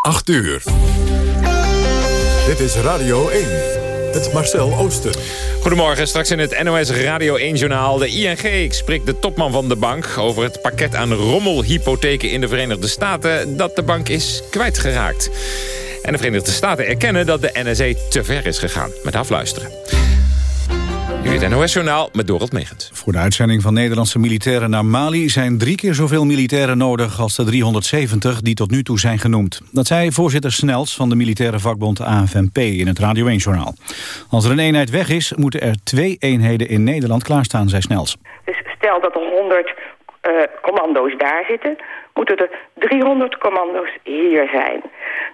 8 uur. Dit is Radio 1. Het Marcel Oosten. Goedemorgen, straks in het NOS Radio 1-journaal. De ING spreekt de topman van de bank over het pakket aan rommelhypotheken in de Verenigde Staten... dat de bank is kwijtgeraakt. En de Verenigde Staten erkennen dat de NSA te ver is gegaan. Met afluisteren. Nu het NOS-journaal met Dorot Megens. Voor de uitzending van Nederlandse militairen naar Mali... zijn drie keer zoveel militairen nodig als de 370 die tot nu toe zijn genoemd. Dat zei voorzitter Snels van de militaire vakbond AFNP in het Radio 1-journaal. Als er een eenheid weg is, moeten er twee eenheden in Nederland klaarstaan, zei Snels. Dus stel dat er 100 uh, commando's daar zitten moeten er 300 commando's hier zijn.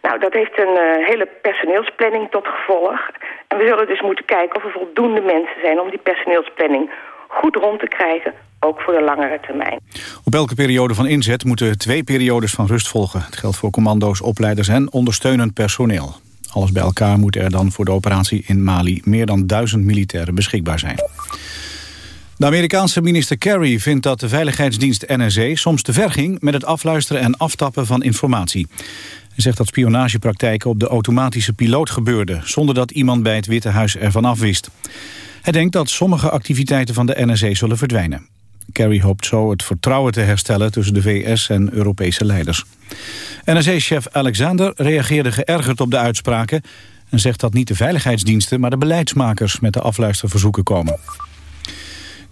Nou, dat heeft een uh, hele personeelsplanning tot gevolg. En we zullen dus moeten kijken of er voldoende mensen zijn... om die personeelsplanning goed rond te krijgen, ook voor de langere termijn. Op elke periode van inzet moeten twee periodes van rust volgen. Het geldt voor commando's, opleiders en ondersteunend personeel. Alles bij elkaar moet er dan voor de operatie in Mali... meer dan duizend militairen beschikbaar zijn. De Amerikaanse minister Kerry vindt dat de veiligheidsdienst NSA soms te ver ging met het afluisteren en aftappen van informatie. Hij zegt dat spionagepraktijken op de automatische piloot gebeurden, zonder dat iemand bij het Witte Huis ervan afwist. Hij denkt dat sommige activiteiten van de NSA zullen verdwijnen. Kerry hoopt zo het vertrouwen te herstellen tussen de VS en Europese leiders. NSA-chef Alexander reageerde geërgerd op de uitspraken... en zegt dat niet de veiligheidsdiensten, maar de beleidsmakers met de afluisterverzoeken komen.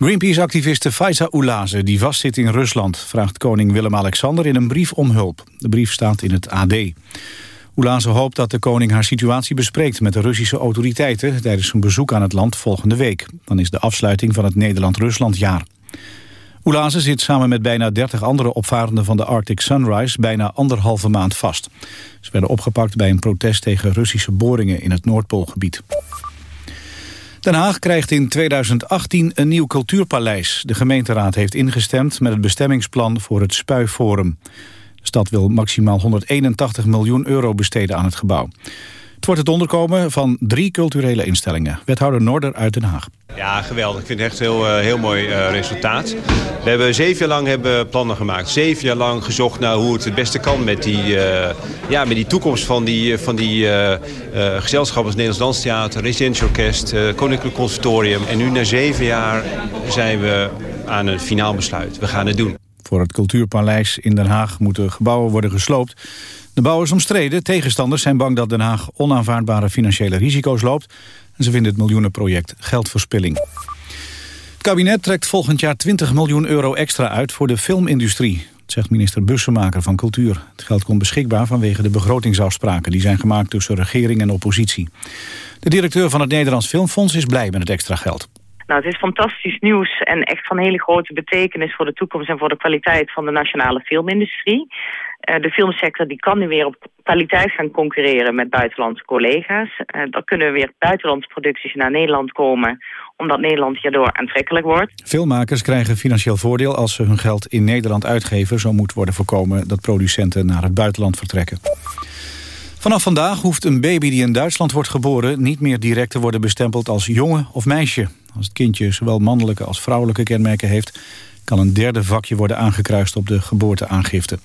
Greenpeace-activiste Faiza Oulaze, die vastzit in Rusland... vraagt koning Willem-Alexander in een brief om hulp. De brief staat in het AD. Oulaze hoopt dat de koning haar situatie bespreekt... met de Russische autoriteiten tijdens een bezoek aan het land volgende week. Dan is de afsluiting van het Nederland-Ruslandjaar. Oulaze zit samen met bijna 30 andere opvarenden van de Arctic Sunrise... bijna anderhalve maand vast. Ze werden opgepakt bij een protest tegen Russische boringen in het Noordpoolgebied. Den Haag krijgt in 2018 een nieuw cultuurpaleis. De gemeenteraad heeft ingestemd met het bestemmingsplan voor het Spuiforum. De stad wil maximaal 181 miljoen euro besteden aan het gebouw. Het wordt het onderkomen van drie culturele instellingen. Wethouder Noorder uit Den Haag. Ja, geweldig. Ik vind het echt een heel, uh, heel mooi uh, resultaat. We hebben zeven jaar lang hebben plannen gemaakt. Zeven jaar lang gezocht naar hoe het het beste kan met die, uh, ja, met die toekomst van die, van die gezelschappen als Nederlands Danstheater, Residential Orkest, Koninklijk Conservatorium. En nu na zeven jaar zijn we aan een finaal besluit. We gaan het doen. Voor het Cultuurpaleis in Den Haag moeten gebouwen worden gesloopt. De bouw is omstreden. Tegenstanders zijn bang dat Den Haag onaanvaardbare financiële risico's loopt. En ze vinden het miljoenenproject geldverspilling. Het kabinet trekt volgend jaar 20 miljoen euro extra uit voor de filmindustrie. Dat zegt minister Bussemaker van Cultuur. Het geld komt beschikbaar vanwege de begrotingsafspraken... die zijn gemaakt tussen regering en oppositie. De directeur van het Nederlands Filmfonds is blij met het extra geld. Nou, het is fantastisch nieuws en echt van hele grote betekenis voor de toekomst en voor de kwaliteit van de nationale filmindustrie. Uh, de filmsector die kan nu weer op kwaliteit gaan concurreren met buitenlandse collega's. Uh, dan kunnen weer buitenlandse producties naar Nederland komen, omdat Nederland hierdoor aantrekkelijk wordt. Filmmakers krijgen financieel voordeel als ze hun geld in Nederland uitgeven. Zo moet worden voorkomen dat producenten naar het buitenland vertrekken. Vanaf vandaag hoeft een baby die in Duitsland wordt geboren... niet meer direct te worden bestempeld als jongen of meisje. Als het kindje zowel mannelijke als vrouwelijke kenmerken heeft... kan een derde vakje worden aangekruist op de geboorteaangifte.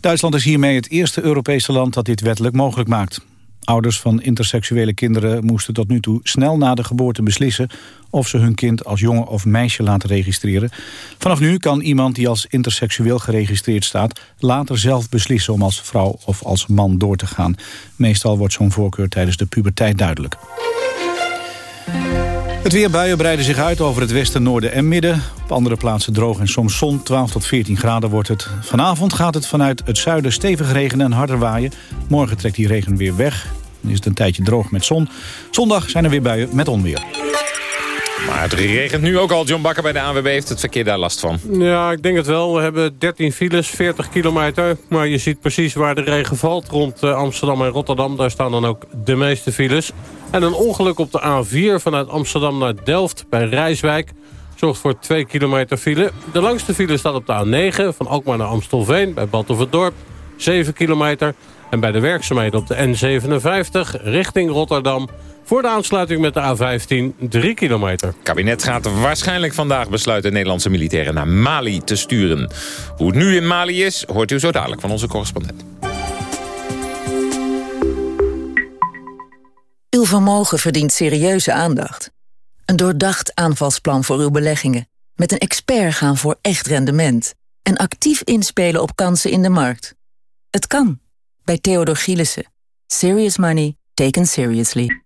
Duitsland is hiermee het eerste Europese land dat dit wettelijk mogelijk maakt. Ouders van interseksuele kinderen moesten tot nu toe snel na de geboorte beslissen of ze hun kind als jongen of meisje laten registreren. Vanaf nu kan iemand die als interseksueel geregistreerd staat later zelf beslissen om als vrouw of als man door te gaan. Meestal wordt zo'n voorkeur tijdens de puberteit duidelijk. Het weerbuien breiden zich uit over het westen, noorden en midden. Op andere plaatsen droog en soms zon. 12 tot 14 graden wordt het. Vanavond gaat het vanuit het zuiden stevig regenen en harder waaien. Morgen trekt die regen weer weg. Dan is het een tijdje droog met zon. Zondag zijn er weer buien met onweer. Maar het regent nu ook al. John Bakker bij de ANWB heeft het verkeer daar last van. Ja, ik denk het wel. We hebben 13 files, 40 kilometer. Maar je ziet precies waar de regen valt. Rond eh, Amsterdam en Rotterdam, daar staan dan ook de meeste files. En een ongeluk op de A4 vanuit Amsterdam naar Delft bij Rijswijk... zorgt voor 2 kilometer file. De langste file staat op de A9 van Alkmaar naar Amstelveen bij Battenverdorp. 7 kilometer. En bij de werkzaamheden op de N57 richting Rotterdam... Voor de aansluiting met de A15 3 kilometer. Het kabinet gaat waarschijnlijk vandaag besluiten Nederlandse militairen naar Mali te sturen. Hoe het nu in Mali is, hoort u zo dadelijk van onze correspondent. Uw vermogen verdient serieuze aandacht. Een doordacht aanvalsplan voor uw beleggingen. Met een expert gaan voor echt rendement. En actief inspelen op kansen in de markt. Het kan. Bij Theodor Gielissen. Serious money taken seriously.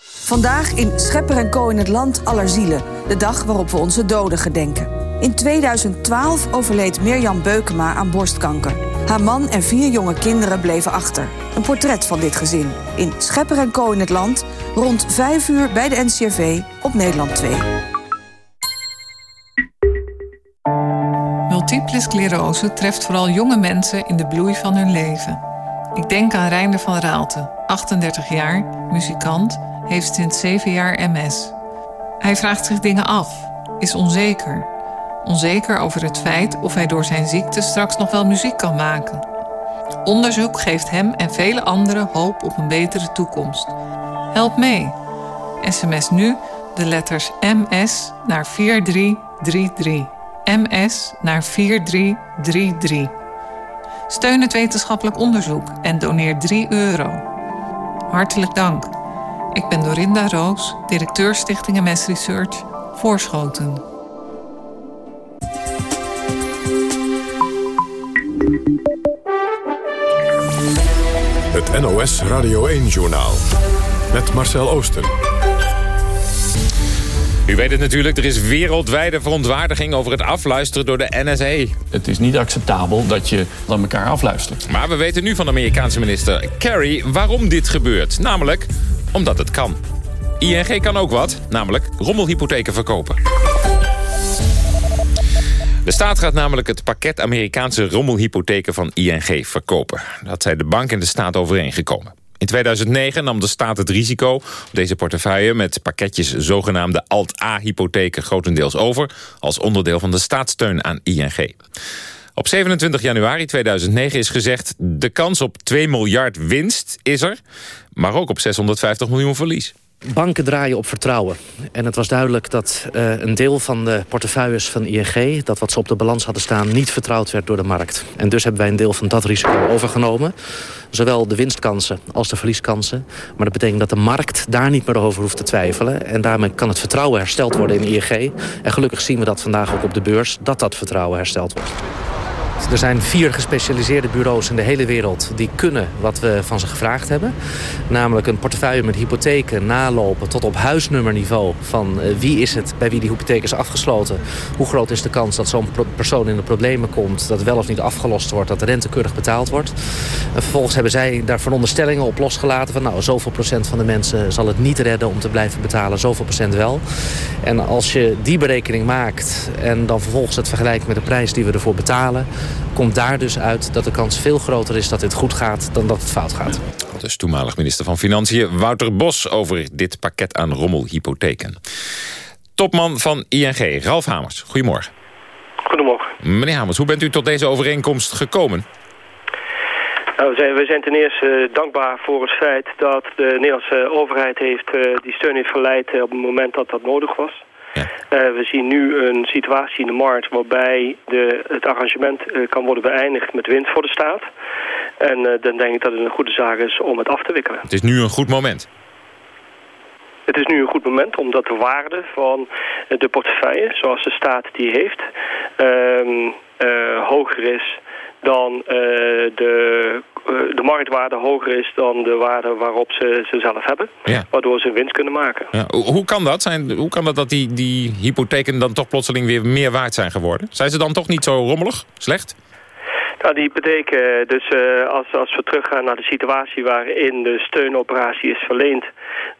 Vandaag in Schepper en Co in het land aller zielen. De dag waarop we onze doden gedenken. In 2012 overleed Mirjam Beukema aan borstkanker. Haar man en vier jonge kinderen bleven achter. Een portret van dit gezin. In Schepper en Co in het land. Rond 5 uur bij de NCRV op Nederland 2. Multiple sclerose treft vooral jonge mensen in de bloei van hun leven. Ik denk aan Reinder van Raalte, 38 jaar, muzikant, heeft sinds 7 jaar MS. Hij vraagt zich dingen af, is onzeker. Onzeker over het feit of hij door zijn ziekte straks nog wel muziek kan maken. Onderzoek geeft hem en vele anderen hoop op een betere toekomst. Help mee. SMS nu de letters MS naar 4333. MS naar 4333. Steun het wetenschappelijk onderzoek en doneer 3 euro. Hartelijk dank. Ik ben Dorinda Roos, directeur Stichting MS Research, Voorschoten. Het NOS Radio 1-journaal. Met Marcel Oosten. U weet het natuurlijk, er is wereldwijde verontwaardiging over het afluisteren door de NSA. Het is niet acceptabel dat je dan elkaar afluistert. Maar we weten nu van de Amerikaanse minister Kerry waarom dit gebeurt. Namelijk omdat het kan. ING kan ook wat, namelijk rommelhypotheken verkopen. De staat gaat namelijk het pakket Amerikaanse rommelhypotheken van ING verkopen. Dat zijn de bank en de staat overeengekomen. In 2009 nam de staat het risico op deze portefeuille... met pakketjes zogenaamde Alt-A-hypotheken grotendeels over... als onderdeel van de staatssteun aan ING. Op 27 januari 2009 is gezegd... de kans op 2 miljard winst is er, maar ook op 650 miljoen verlies. Banken draaien op vertrouwen. En het was duidelijk dat uh, een deel van de portefeuilles van ING... dat wat ze op de balans hadden staan, niet vertrouwd werd door de markt. En dus hebben wij een deel van dat risico overgenomen. Zowel de winstkansen als de verlieskansen. Maar dat betekent dat de markt daar niet meer over hoeft te twijfelen. En daarmee kan het vertrouwen hersteld worden in ING. En gelukkig zien we dat vandaag ook op de beurs... dat dat vertrouwen hersteld wordt. Er zijn vier gespecialiseerde bureaus in de hele wereld... die kunnen wat we van ze gevraagd hebben. Namelijk een portefeuille met hypotheken nalopen... tot op huisnummerniveau van uh, wie is het bij wie die hypotheek is afgesloten. Hoe groot is de kans dat zo'n persoon in de problemen komt... dat wel of niet afgelost wordt, dat de rente keurig betaald wordt. En vervolgens hebben zij daar veronderstellingen op losgelaten... van nou, zoveel procent van de mensen zal het niet redden om te blijven betalen. Zoveel procent wel. En als je die berekening maakt... en dan vervolgens het vergelijkt met de prijs die we ervoor betalen komt daar dus uit dat de kans veel groter is dat dit goed gaat dan dat het fout gaat. Dus toenmalig minister van Financiën Wouter Bos over dit pakket aan rommelhypotheken. Topman van ING, Ralf Hamers. Goedemorgen. Goedemorgen. Meneer Hamers, hoe bent u tot deze overeenkomst gekomen? Nou, we, zijn, we zijn ten eerste dankbaar voor het feit dat de Nederlandse overheid heeft, uh, die steun heeft verleid op het moment dat dat nodig was. Ja. Uh, we zien nu een situatie in de markt waarbij de, het arrangement uh, kan worden beëindigd met winst voor de staat. En uh, dan denk ik dat het een goede zaak is om het af te wikkelen. Het is nu een goed moment. Het is nu een goed moment omdat de waarde van de portefeuille, zoals de staat die heeft, hoger is dan de, de marktwaarde hoger is dan de waarde waarop ze, ze zelf hebben. Ja. Waardoor ze winst kunnen maken. Ja. Hoe kan dat? Zijn, hoe kan dat dat die, die hypotheken dan toch plotseling weer meer waard zijn geworden? Zijn ze dan toch niet zo rommelig, slecht? Nou, die hypotheken, dus uh, als, als we teruggaan naar de situatie waarin de steunoperatie is verleend,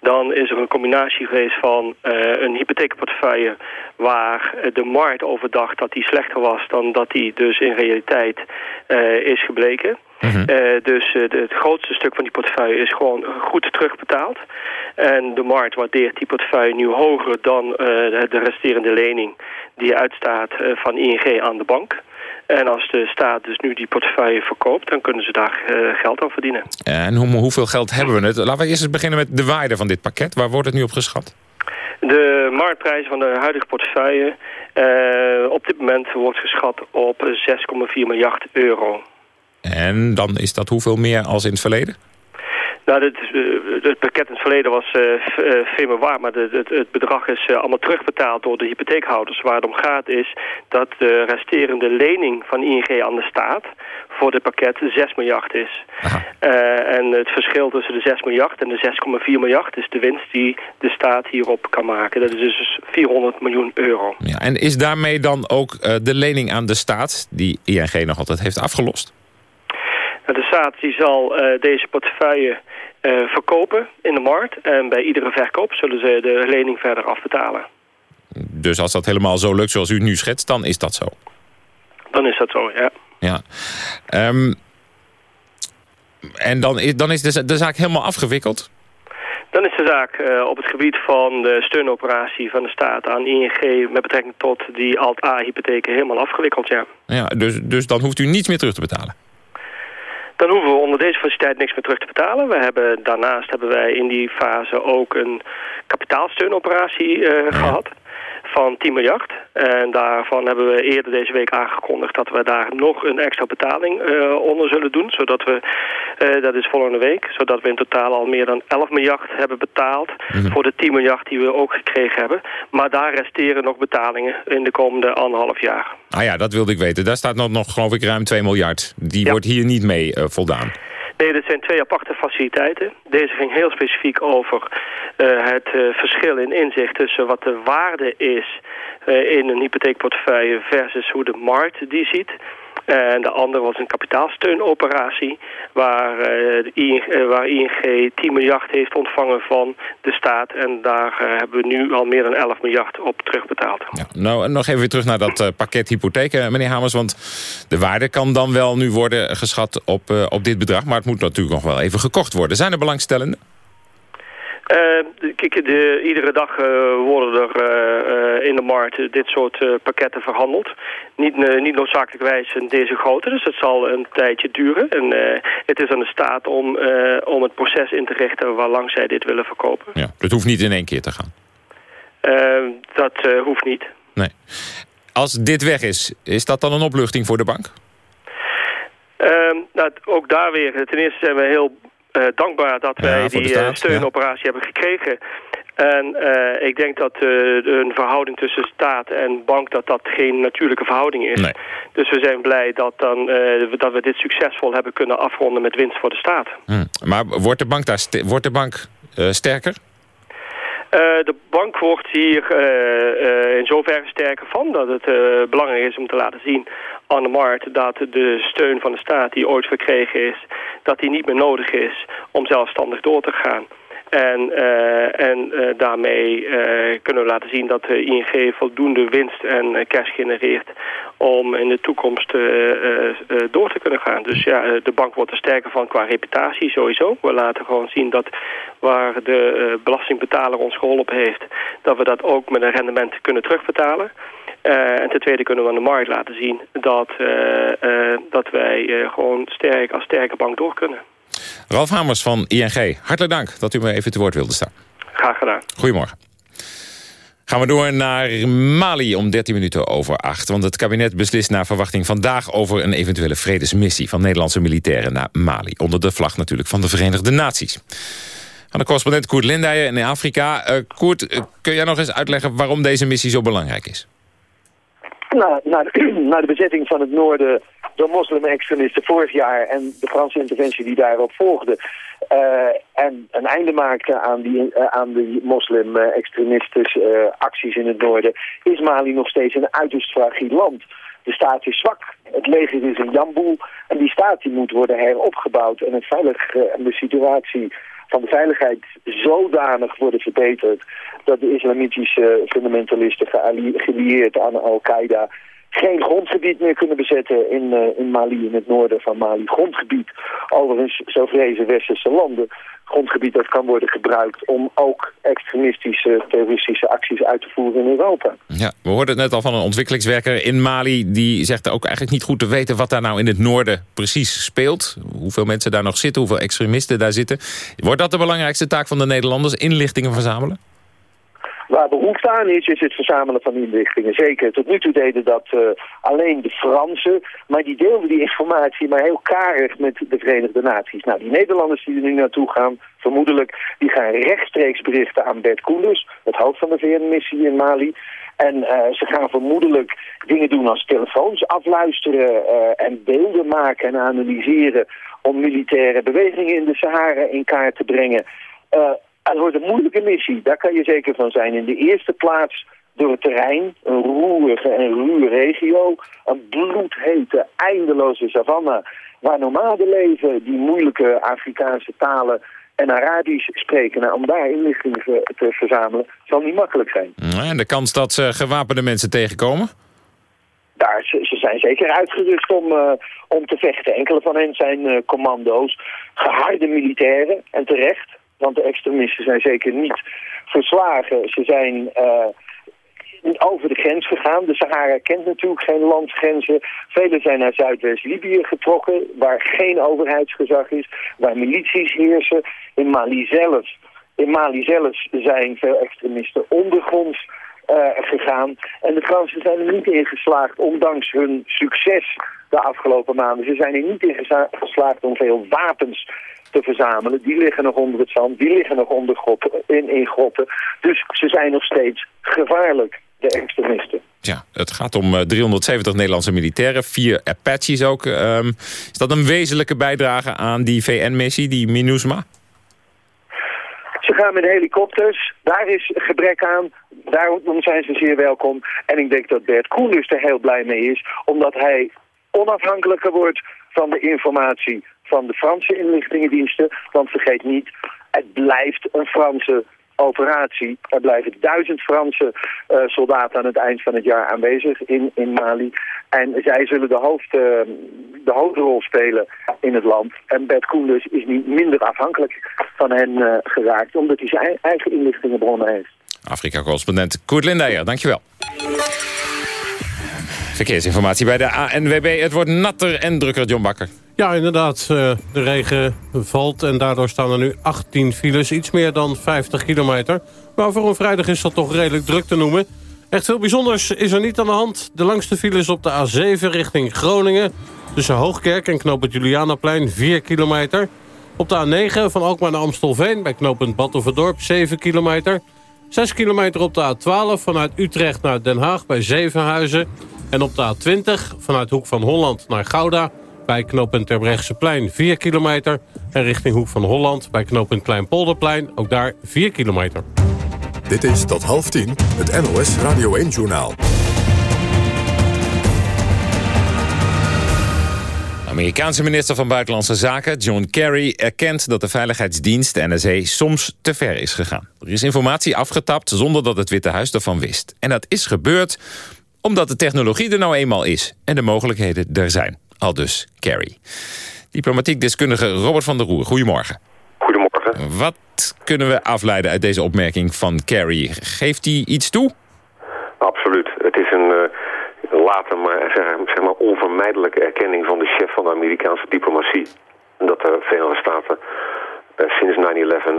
dan is er een combinatie geweest van uh, een hypotheekportefeuille waar de markt overdacht dat die slechter was dan dat die dus in realiteit uh, is gebleken. Mm -hmm. dus het grootste stuk van die portefeuille is gewoon goed terugbetaald. En de markt waardeert die portefeuille nu hoger dan de resterende lening die uitstaat van ING aan de bank. En als de staat dus nu die portefeuille verkoopt... dan kunnen ze daar uh, geld aan verdienen. En hoe, hoeveel geld hebben we het? Laten we eerst eens beginnen met de waarde van dit pakket. Waar wordt het nu op geschat? De marktprijs van de huidige portefeuille... Uh, op dit moment wordt geschat op 6,4 miljard euro. En dan is dat hoeveel meer als in het verleden? Nou, dit, uh, het pakket in het verleden was uh, veel waar, maar de, het, het, bedrag is uh, allemaal terugbetaald door de hypotheekhouders. Waar het om gaat is dat de resterende lening van ING aan de staat voor dit pakket 6 miljard is. en het verschil tussen de 6 miljard en de 6,4 miljard is de winst die de staat hierop kan maken. Dat is dus 400 miljoen euro. Ja, en is daarmee dan ook de lening aan de staat, die ING nog altijd heeft afgelost? De staat die zal deze portefeuille uh, verkopen in de markt. En bij iedere verkoop zullen ze de lening verder afbetalen. Dus als dat helemaal zo lukt zoals u nu schetst, dan is dat zo? Dan is dat zo, ja. Ja. Um, en dan is, dan is de, de zaak helemaal afgewikkeld? Dan is de zaak uh, op het gebied van de steunoperatie van de staat aan ING... met betrekking tot die Alt-A-hypotheken helemaal afgewikkeld, ja. ja dus, dus dan hoeft u niets meer terug te betalen? Dan hoeven we onder deze faciliteit niks meer terug te betalen. We hebben, daarnaast hebben wij in die fase ook een kapitaalsteunoperatie uh, gehad van 10 miljard. En daarvan hebben we eerder deze week aangekondigd dat we daar nog een extra betaling uh, onder zullen doen. Zodat we, uh, dat is volgende week, zodat we in totaal al meer dan 11 miljard hebben betaald mm voor de 10 miljard die we ook gekregen hebben. Maar daar resteren nog betalingen in de komende anderhalf jaar. Ah ja, dat wilde ik weten. Daar staat nog, nog geloof ik ruim 2 miljard. Die wordt hier niet mee uh, voldaan. Nee, dit zijn twee aparte faciliteiten. Deze ging heel specifiek over uh, het uh, verschil in inzicht tussen wat de waarde is uh, in een hypotheekportefeuille versus hoe de markt die ziet. En de andere was een kapitaalsteunoperatie waar, uh, ING, ING 10 miljard heeft ontvangen van de staat. En daar uh, hebben we nu al meer dan 11 miljard op terugbetaald. Ja, nou, nog even weer terug naar dat pakket hypotheken, meneer Hamers. Want de waarde kan dan wel nu worden geschat op, op dit bedrag. Maar het moet natuurlijk nog wel even gekocht worden. Zijn er belangstellenden? Uh, kijk, de, iedere dag uh, worden er uh, in de markt dit soort pakketten verhandeld. Niet, niet noodzakelijkwijs in deze grootte, dus het zal een tijdje duren. En het is aan de staat om, om het proces in te richten waar lang zij dit willen verkopen. Ja, dat hoeft niet in één keer te gaan? dat hoeft niet. Nee. Als dit weg is, is dat dan een opluchting voor de bank? Ehm, nou, ook daar weer. Ten eerste zijn we heel dankbaar dat ja, wij die staat, steunoperatie ja. hebben gekregen. En uh, ik denk dat uh, een verhouding tussen staat en bank... dat dat geen natuurlijke verhouding is. Nee. Dus we zijn blij dat, dan, dat we dit succesvol hebben kunnen afronden... met winst voor de staat. Hm. Maar wordt de bank, daar wordt de bank sterker? Uh, de bank wordt hier uh, uh, in zoverre sterker van dat het belangrijk is om te laten zien aan de markt dat de steun van de staat die ooit verkregen is, dat die niet meer nodig is om zelfstandig door te gaan. En, uh, en uh, daarmee uh, kunnen we laten zien dat de ING voldoende winst en cash genereert om in de toekomst door te kunnen gaan. Dus ja, de bank wordt er sterker van qua reputatie sowieso. We laten gewoon zien dat waar de belastingbetaler ons geholpen heeft, dat we dat ook met een rendement kunnen terugbetalen. En ten tweede kunnen we aan de markt laten zien dat, dat wij gewoon sterk als sterke bank door kunnen. Ralf Hamers van ING, hartelijk dank dat u me even te woord wilde staan. Graag gedaan. Goedemorgen. Gaan we door naar Mali om 13 minuten over 8. Want het kabinet beslist naar verwachting vandaag... over een eventuele vredesmissie van Nederlandse militairen naar Mali. Onder de vlag natuurlijk van de Verenigde Naties. Aan de correspondent Koert Lindijen in Afrika. Uh, Koert, kun jij nog eens uitleggen waarom deze missie zo belangrijk is? Na, de, na de bezetting van het noorden door moslim-extremisten vorig jaar en de Franse interventie die daarop volgde. Uh, en een einde maakte aan die, uh, aan die moslim-extremistische uh, acties in het noorden, is Mali nog steeds een uiterst fragiel land. De staat is zwak, het leger is een jamboel en die staat die moet worden heropgebouwd en, het veilig, de situatie van de veiligheid zodanig worden verbeterd dat de islamitische fundamentalisten gelieerd aan Al-Qaeda geen grondgebied meer kunnen bezetten in, uh, in Mali, in het noorden van Mali. Grondgebied, overigens, zo vrezen westerse landen, grondgebied dat kan worden gebruikt om ook extremistische, terroristische acties uit te voeren in Europa. Ja, we hoorden het net al van een ontwikkelingswerker in Mali, die zegt ook eigenlijk niet goed te weten wat daar nou in het noorden precies speelt. Hoeveel mensen daar nog zitten, hoeveel extremisten daar zitten. Wordt dat de belangrijkste taak van de Nederlanders, inlichtingen verzamelen? Waar behoefte aan is, is het verzamelen van inlichtingen. Zeker, tot nu toe deden dat uh, alleen de Fransen. Maar die deelden die informatie maar heel karig met de Verenigde Naties. Nou, die Nederlanders die er nu naartoe gaan, vermoedelijk, die gaan rechtstreeks berichten aan Bert Koenders, het hoofd van de VN-missie in Mali. En uh, ze gaan vermoedelijk dingen doen als telefoons afluisteren uh, en beelden maken en analyseren om militaire bewegingen in de Sahara in kaart te brengen. Het wordt een moeilijke missie, daar kan je zeker van zijn. In de eerste plaats door het terrein, een roerige en ruwe regio, een bloedhete, eindeloze savanne, waar nomaden leven die moeilijke Afrikaanse talen en Arabisch spreken. Nou, om daar inlichtingen te verzamelen zal niet makkelijk zijn. En de kans dat ze gewapende mensen tegenkomen? Daar, ze, ze zijn zeker uitgerust om, uh, om te vechten. Enkele van hen zijn uh, commando's, geharde militairen en terecht. Want de extremisten zijn zeker niet verslagen. Ze zijn uh, over de grens gegaan. De Sahara kent natuurlijk geen landsgrenzen. Velen zijn naar Zuidwest-Libië getrokken, waar geen overheidsgezag is, waar milities heersen. In Mali zelf, in Mali zelf zijn veel extremisten ondergronds uh, gegaan. En de Fransen zijn er niet in geslaagd, ondanks hun succes de afgelopen maanden. Ze zijn er niet in geslaagd om veel wapens te verzamelen. Die liggen nog onder het zand, die liggen nog onder grotten, in, in grotten. Dus ze zijn nog steeds gevaarlijk, de extremisten. Ja, het gaat om 370 Nederlandse militairen, vier Apaches ook. Um, is dat een wezenlijke bijdrage aan die VN-missie, die MINUSMA? Ze gaan met helikopters, daar is gebrek aan, daarom zijn ze zeer welkom. En ik denk dat Bert Koenders er heel blij mee is, omdat hij onafhankelijker wordt van de informatie van de Franse inlichtingendiensten. Want vergeet niet, het blijft een Franse operatie. Er blijven duizend Franse uh, soldaten aan het eind van het jaar aanwezig in, in Mali. En zij zullen de, hoofd, uh, de hoofdrol spelen in het land. En Bert Koenders is niet minder afhankelijk van hen uh, geraakt... omdat hij zijn eigen inlichtingenbronnen heeft. Afrika-correspondent Koert dankjewel. Verkeersinformatie bij de ANWB. Het wordt natter en drukker, John Bakker. Ja, inderdaad. De regen valt en daardoor staan er nu 18 files. Iets meer dan 50 kilometer. Maar voor een vrijdag is dat toch redelijk druk te noemen. Echt veel bijzonders is er niet aan de hand. De langste files op de A7 richting Groningen. Tussen Hoogkerk en knooppunt Julianaplein 4 kilometer. Op de A9 van Alkmaar naar Amstelveen bij knooppunt Battenverdorp 7 kilometer. 6 kilometer op de A12 vanuit Utrecht naar Den Haag bij Zevenhuizen. En op de A20 vanuit Hoek van Holland naar Gouda bij knooppunt Terbrechtseplein 4 kilometer. En richting Hoek van Holland bij knooppunt Kleinpolderplein ook daar 4 kilometer. Dit is tot half tien het NOS Radio 1-journaal. Amerikaanse minister van Buitenlandse Zaken John Kerry erkent dat de veiligheidsdienst NSA soms te ver is gegaan. Er is informatie afgetapt zonder dat het Witte Huis ervan wist. En dat is gebeurd omdat de technologie er nou eenmaal is en de mogelijkheden er zijn. Al dus Kerry. Diplomatiek deskundige Robert van der Roer, goedemorgen. Goedemorgen. Wat kunnen we afleiden uit deze opmerking van Kerry? Geeft hij iets toe? Absoluut. Het is een uh, later maar, zeg, zeg, maar onvermijdelijke erkenning van de chef van de Amerikaanse diplomatie. Dat de Verenigde Staten uh, sinds 9-11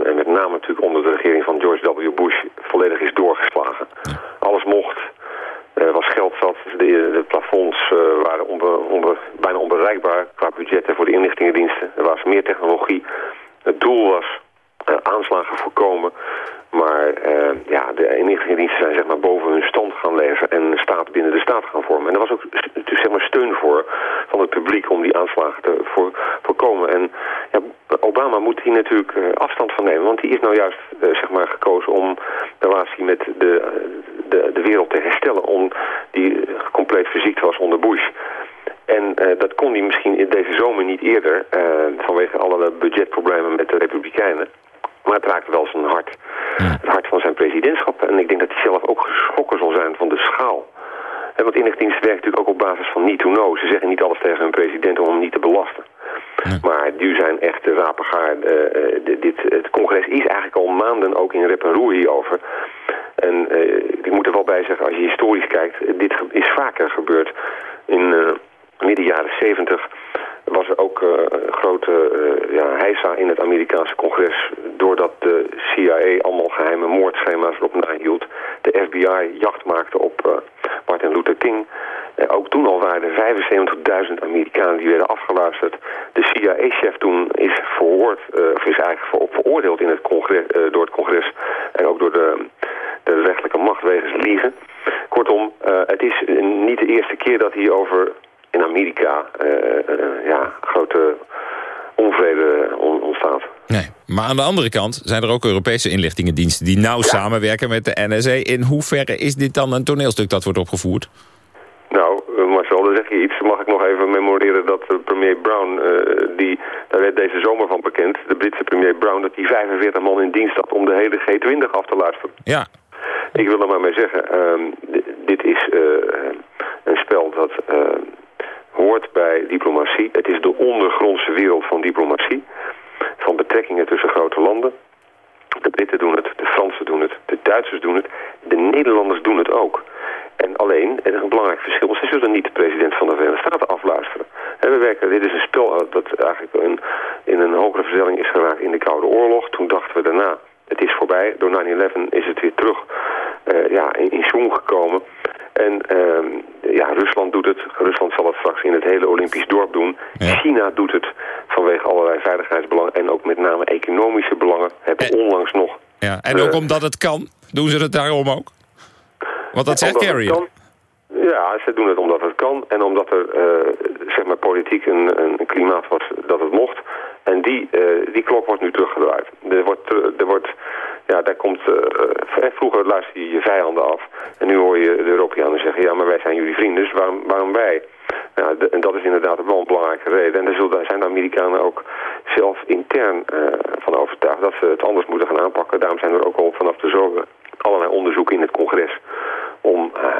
en met name natuurlijk onder de regering van George W. Bush volledig is doorgeslagen. Alles mocht, er was geld zat, de, de plafonds uh, waren onbe, bijna onbereikbaar qua budgetten voor de inlichtingendiensten. Er was meer technologie. Het doel was uh, aanslagen voorkomen. Maar ja, de inlichtingendiensten zijn zeg maar, boven hun stand gaan leven en een staat binnen de staat gaan vormen. En er was ook dus, zeg maar, steun voor van het publiek om die aanslagen te voor, voorkomen. En ja, Obama moet hier natuurlijk afstand van nemen, want die is nou juist zeg maar, gekozen om de relatie met de, de, de wereld te herstellen, om die compleet verziekt was onder Bush. En uh, dat kon hij misschien in deze zomer niet eerder, uh, vanwege alle budgetproblemen met de Republikeinen. Maar het raakte wel zijn hart. Het hart van zijn presidentschap. En ik denk dat hij zelf ook geschrokken zal zijn van de schaal. En want inlichtingendienst werkt natuurlijk ook op basis van need to know. Ze zeggen niet alles tegen hun president om hem niet te belasten. Maar die zijn echt rapengaar. Uh, dit, het congres is eigenlijk al maanden ook in rep en roer hierover. En uh, ik moet er wel bij zeggen, als je historisch kijkt, dit is vaker gebeurd. In uh, midden jaren 70 was er ook uh, grote uh, ja, heisa in het Amerikaanse congres... doordat de CIA allemaal geheime moordschema's erop nahield. de FBI jacht maakte op Martin Luther King. Ook toen al waren er 75.000 Amerikanen die werden afgeluisterd. De CIA-chef toen is verhoord, of is eigenlijk veroordeeld in het congres, door het congres en ook door de, de rechtelijke macht wegens liegen. Kortom, het is niet de eerste keer dat hij over in Amerika ja, grote onvrede ontstaat. Nee, maar aan de andere kant zijn er ook Europese inlichtingendiensten... die nauw samenwerken met de NSA. In hoeverre is dit dan een toneelstuk dat wordt opgevoerd? Nou, eh, Marcel, dan zeg je iets. Mag ik nog even memoreren dat premier Brown... Uh, die, daar werd deze zomer van bekend, de Britse premier Brown... dat die 45 man in dienst had om de hele G20 af te luisteren. Ja. Ik wil er maar mee zeggen, uh, dit is een spel dat hoort bij diplomatie. Het is de ondergrondse wereld van diplomatie. Van betrekkingen tussen grote landen. De Britten doen het, de Fransen doen het, de Duitsers doen het. De Nederlanders doen het ook. En alleen, er is een belangrijk verschil, ze zullen niet de president van de Verenigde Staten afluisteren. En we werken, dit is een spel dat eigenlijk in, in een hogere verzelling is geraakt in de Koude Oorlog. Toen dachten we daarna, het is voorbij. Door 9-11 is het weer terug uh, ja, in, in swing gekomen. En uh, ja, Rusland doet het. Rusland zal het straks in het hele Olympisch dorp doen. China doet het vanwege allerlei veiligheidsbelangen en ook met name economische belangen. Hebben onlangs nog... Ja, en ook omdat het kan, doen ze het daarom ook? Want dat zegt Kerry. Ja, ze doen het omdat het kan en omdat er uh, zeg maar politiek een, een klimaat was dat het mocht. En die, uh, die klok wordt nu teruggedraaid. Er wordt, er wordt ja, daar komt, uh, vroeger luister je je vijanden af. En nu hoor je de Europeanen zeggen, ja, maar wij zijn jullie vrienden, dus waarom, waarom wij? Ja, en dat is inderdaad wel een belangrijke reden. En daar, zullen, daar zijn de Amerikanen ook zelf intern uh, van overtuigd dat ze het anders moeten gaan aanpakken. Daarom zijn er ook al vanaf de zomer allerlei onderzoeken in het congres om, uh,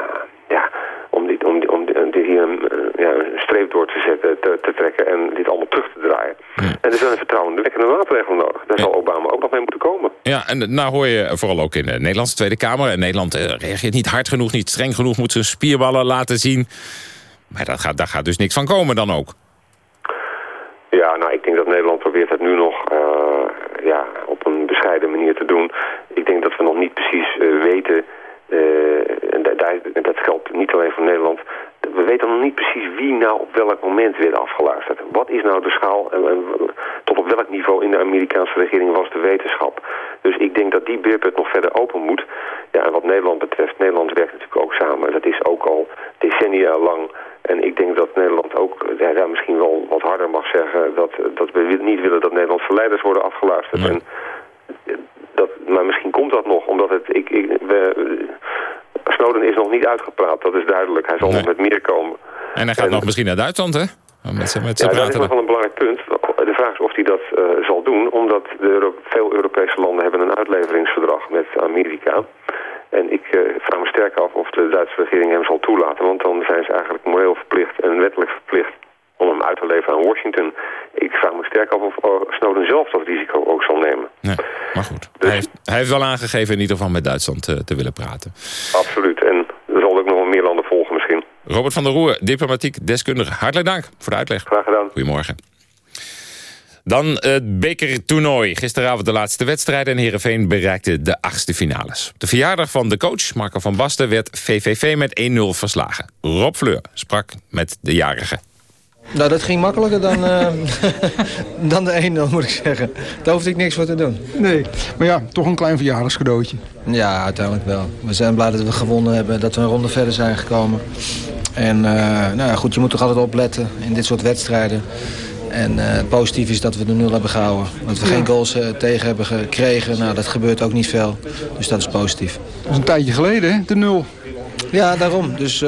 ja, om, dit, om, om, om dit hier een, ja, een streep door te zetten, te, te, trekken en dit allemaal terug te draaien. En er zijn een vertrouwenwekkende maatregelen nodig. Daar zal Obama ook nog mee moeten komen. Ja, en nou hoor je vooral ook in de Nederlandse Tweede Kamer. En Nederland reageert niet hard genoeg, niet streng genoeg, moet zijn spierballen laten zien. Maar dat gaat, daar gaat dus niks van komen dan ook. Ja, nou, ik denk dat Nederland probeert het nu nog uh, ja, op een bescheiden manier te doen. Ik denk dat we nog niet precies uh, weten... Uh, en dat, dat geldt niet alleen voor Nederland we weten nog niet precies wie nou op welk moment werd afgeluisterd. Wat is nou de schaal en, tot op welk niveau in de Amerikaanse regering was de wetenschap? Dus ik denk dat die het nog verder open moet. Ja, en wat Nederland betreft, Nederland werkt natuurlijk ook samen. Dat is ook al decennia lang. En ik denk dat Nederland ook ja, daar misschien wel wat harder mag zeggen... dat, dat we niet willen dat Nederlandse leiders worden afgeluisterd. En, dat, maar misschien komt dat nog, omdat het... Ik, ik, we, Snowden is nog niet uitgepraat, dat is duidelijk. Hij zal nog met meer komen. En hij gaat nog misschien naar Duitsland, hè? Met, met ja, dat is nog wel een belangrijk punt. De vraag is of hij dat uh, zal doen, omdat de Euro veel Europese landen hebben een uitleveringsverdrag met Amerika. En ik uh, vraag me sterk af of de Duitse regering hem zal toelaten, want dan zijn ze eigenlijk moreel verplicht en wettelijk verplicht om hem uit te leveren aan Washington. Ik vraag me sterk af of uh, Snowden zelf dat risico ook zal nemen. Nee, maar goed, dus, hij, heeft, hij, heeft, wel aangegeven in ieder geval met Duitsland te, te willen praten. Absoluut, en er zal ook nog wel meer landen volgen misschien. Robert van der Roer, diplomatiek deskundige. Hartelijk dank voor de uitleg. Graag gedaan. Goedemorgen. Dan het bekertoernooi. Gisteravond de laatste wedstrijd en Heerenveen bereikte de achtste finales. De verjaardag van de coach, Marco van Basten, werd VVV met 1-0 verslagen. Rob Fleur sprak met de jarige. Nou, dat ging makkelijker dan, uh, dan de 1-0, moet ik zeggen. Daar hoefde ik niks voor te doen. Nee, maar ja, toch een klein verjaardagscadeautje. Ja, uiteindelijk wel. We zijn blij dat we gewonnen hebben, dat we een ronde verder zijn gekomen. En uh, nou ja, goed, je moet toch altijd opletten in dit soort wedstrijden. En uh, positief is dat we de nul hebben gehouden. Dat we geen goals tegen hebben gekregen. Nou, dat gebeurt ook niet veel. Dus dat is positief. Dat is een tijdje geleden, hè, de nul. Ja, daarom. Dus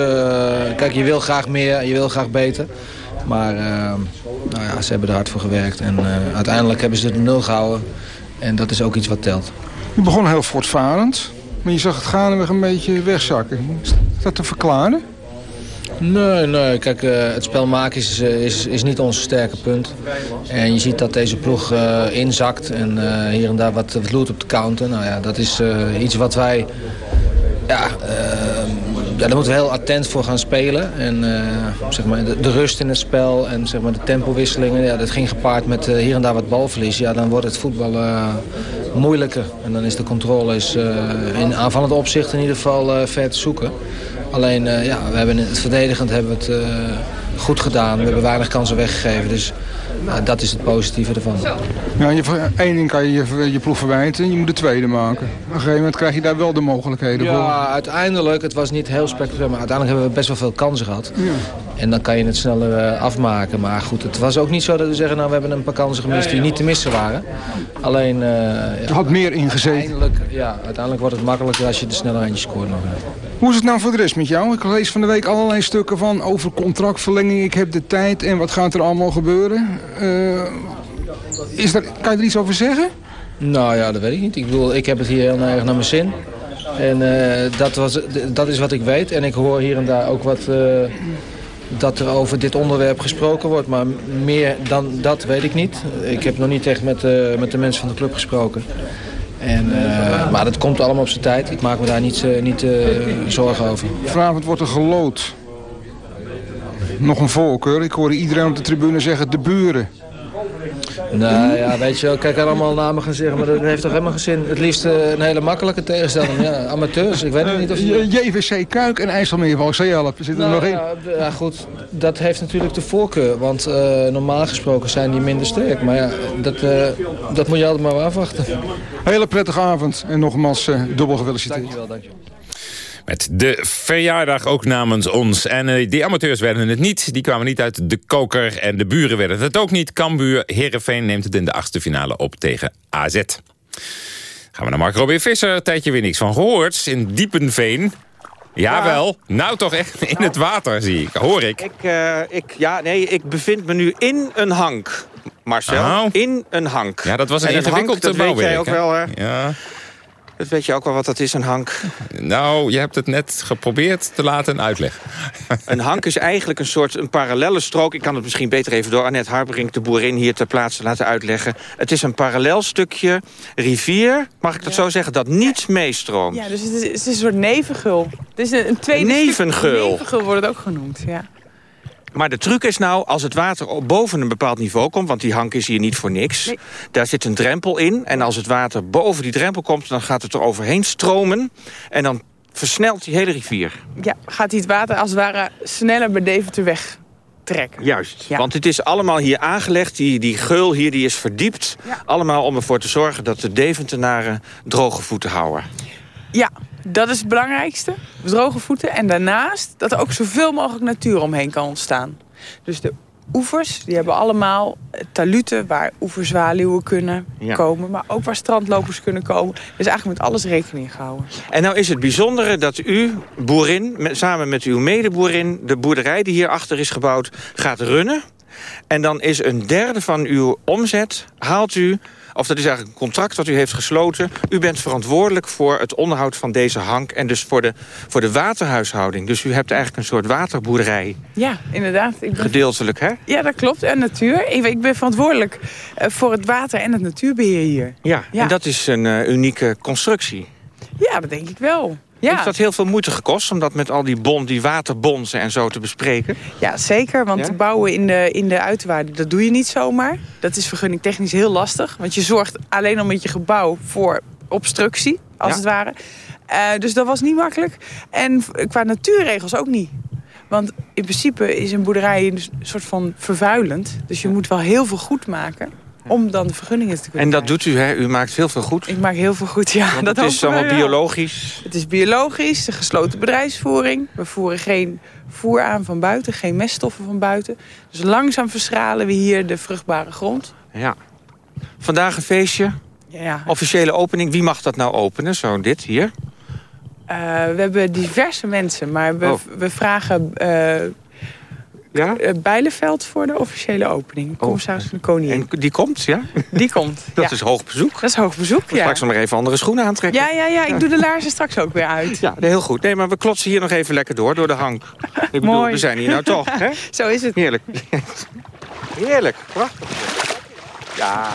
kijk, je wil graag meer, je wil graag beter. Maar nou ja, ze hebben er hard voor gewerkt. En uiteindelijk hebben ze het nul gehouden. En dat is ook iets wat telt. Je begon heel voortvarend. Maar je zag het gaandeweg een beetje wegzakken. Is dat te verklaren? Nee, nee. Kijk, uh, het spel maken is, is, is niet ons sterke punt. En je ziet dat deze ploeg uh, inzakt en hier en daar wat, wat op de counter. Nou ja, dat is iets wat wij ja, ja, daar moeten we heel attent voor gaan spelen. En eh, zeg maar, de, de, rust in het spel en zeg maar, de tempowisselingen, ja, dat ging gepaard met hier en daar wat balverlies. Ja, dan wordt het voetbal moeilijker. En dan is de controle is, in aanvallend opzicht in ieder geval ver te zoeken. Alleen, ja, we hebben het verdedigend hebben we het goed gedaan. We hebben weinig kansen weggegeven. Dus nou, dat is het positieve ervan. Ja, je, één ding kan je je, je ploeg verwijten. Je moet de tweede maken. Op een gegeven moment krijg je daar wel de mogelijkheden ja, voor. Ja, uiteindelijk. Het was niet heel spectaculair. Maar uiteindelijk hebben we best wel veel kansen gehad. Ja. En dan kan je het sneller uh, afmaken. Maar goed, het was ook niet zo dat we zeggen... nou, we hebben een paar kansen gemist die niet te missen waren. Alleen... Uh, ja, had meer ingezeten. Uiteindelijk, ja, uiteindelijk wordt het makkelijker als je de sneller eentje scoort nog. Hoe is het nou voor de rest met jou? Ik lees van de week allerlei stukken van over contractverlenging. Ik heb de tijd en wat gaat er allemaal gebeuren. Uh, is er, kan je er iets over zeggen? Nou ja, dat weet ik niet. Ik bedoel, ik heb het hier heel erg naar mijn zin. En uh, dat, was, dat is wat ik weet. En ik hoor hier en daar ook wat... Uh, dat er over dit onderwerp gesproken wordt. Maar meer dan dat weet ik niet. Ik heb nog niet echt met, met de mensen van de club gesproken. En, uh, maar dat komt allemaal op zijn tijd. Ik maak me daar niet, uh, niet uh, zorgen over. Vanavond wordt er gelood. Nog een voorkeur. Ik hoorde iedereen op de tribune zeggen de buren. Nou ja, weet je wel, kijk allemaal namen gaan zeggen, maar dat heeft toch helemaal geen zin. Het liefst uh, een hele makkelijke tegenstelling. Ja, amateurs, ik weet het niet of je... JVC Kuik en IJsselmeerval, ik helpen, nou, er nog ja, in. Ja, goed, dat heeft natuurlijk de voorkeur, want uh, normaal gesproken zijn die minder sterk. Maar ja, dat, uh, dat moet je altijd maar afwachten. Hele prettige avond en nogmaals dubbel gefeliciteerd. Dankjewel, dankjewel. Met de verjaardag ook namens ons. En uh, die amateurs werden het niet. Die kwamen niet uit de koker. En de buren werden het ook niet. Cambuur Herenveen neemt het in de achtste finale op tegen AZ. Gaan we naar Mark Robin Visser. Tijdje weer niks van gehoord. In Diepenveen. Jawel, ja. nou toch echt in het water zie ik, hoor ik. ik, uh, ik ja, nee, ik bevind me nu in een hank, Marcel. Oh. In een hank. Ja, dat was een en ingewikkeld hank, dat bouwwerk. weet jij ook wel, hè? Ja. Dat weet je ook wel wat dat is, een hank. Nou, je hebt het net geprobeerd te laten uitleggen. Een hank is eigenlijk een soort een parallelle strook. Ik kan het misschien beter even door Annette Harberink, de boerin, hier ter plaatse laten uitleggen. Het is een parallel stukje rivier, mag ik dat ja. zo zeggen, dat niet meestroomt. Ja, dus het is, het is, een soort nevengul. Het is een, een tweede nevengul. Nevengul wordt het ook genoemd, ja. Maar de truc is nou, als het water boven een bepaald niveau komt... want die hank is hier niet voor niks. Nee. Daar zit een drempel in. En als het water boven die drempel komt... dan gaat het er overheen stromen. En dan versnelt die hele rivier. Ja, gaat hij het water als het ware sneller bij Deventer weg trekken. Juist, ja. want het is allemaal hier aangelegd. Die, die geul hier die is verdiept. Ja. Allemaal om ervoor te zorgen dat de Deventenaren droge voeten houden. Ja, dat is het belangrijkste. Droge voeten. En daarnaast dat er ook zoveel mogelijk natuur omheen kan ontstaan. Dus de oevers, die hebben allemaal taluten waar oeverzwaluwen kunnen ja. komen. Maar ook waar strandlopers kunnen komen. Dus eigenlijk met alles rekening gehouden. En nou is het bijzondere dat u, boerin, met, samen met uw medeboerin... de boerderij die hierachter is gebouwd, gaat runnen. En dan is een derde van uw omzet, haalt u of dat is eigenlijk een contract wat u heeft gesloten. U bent verantwoordelijk voor het onderhoud van deze hank... en dus voor de, voor de waterhuishouding. Dus u hebt eigenlijk een soort waterboerderij. Ja, inderdaad. Ik ben... Gedeeltelijk, hè? Ja, dat klopt. En natuur. Ik ben verantwoordelijk voor het water en het natuurbeheer hier. Ja, ja. en dat is een uh, unieke constructie. Ja, dat denk ik wel. Ja. Heeft dat heel veel moeite gekost om dat met al die, bon, die waterbonzen en zo te bespreken? Ja, zeker. Want ja? bouwen in de, in de uiterwaarden, dat doe je niet zomaar. Dat is vergunningtechnisch heel lastig. Want je zorgt alleen al met je gebouw voor obstructie, als ja. het ware. Uh, dus dat was niet makkelijk. En qua natuurregels ook niet. Want in principe is een boerderij een soort van vervuilend. Dus je moet wel heel veel goed maken om dan de vergunningen te kunnen En dat krijgen. doet u, hè? U maakt heel veel goed. Ik maak heel veel goed, ja. Want dat het is allemaal biologisch. Het is biologisch, de gesloten bedrijfsvoering. We voeren geen voer aan van buiten, geen meststoffen van buiten. Dus langzaam verschralen we hier de vruchtbare grond. Ja. Vandaag een feestje. Ja. Officiële opening. Wie mag dat nou openen? Zo dit, hier? Uh, we hebben diverse mensen, maar we, oh. we vragen... Uh, ja? Bijleveld voor de officiële opening. Commissaris oh. van de Koningin. En die komt, ja? Die komt, Dat ja. is hoog bezoek. Dat is hoog bezoek, ja. Straks nog maar even andere schoenen aantrekken. Ja, ja, ja. Ik doe de laarzen straks ook weer uit. Ja, heel goed. Nee, maar we klotsen hier nog even lekker door, door de hank. Ik bedoel, Mooi. we zijn hier nou toch, hè? Zo is het. Heerlijk. Heerlijk. Prachtig. Ja.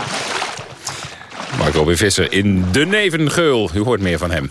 Mark Robin Visser in De Nevengeul. U hoort meer van hem.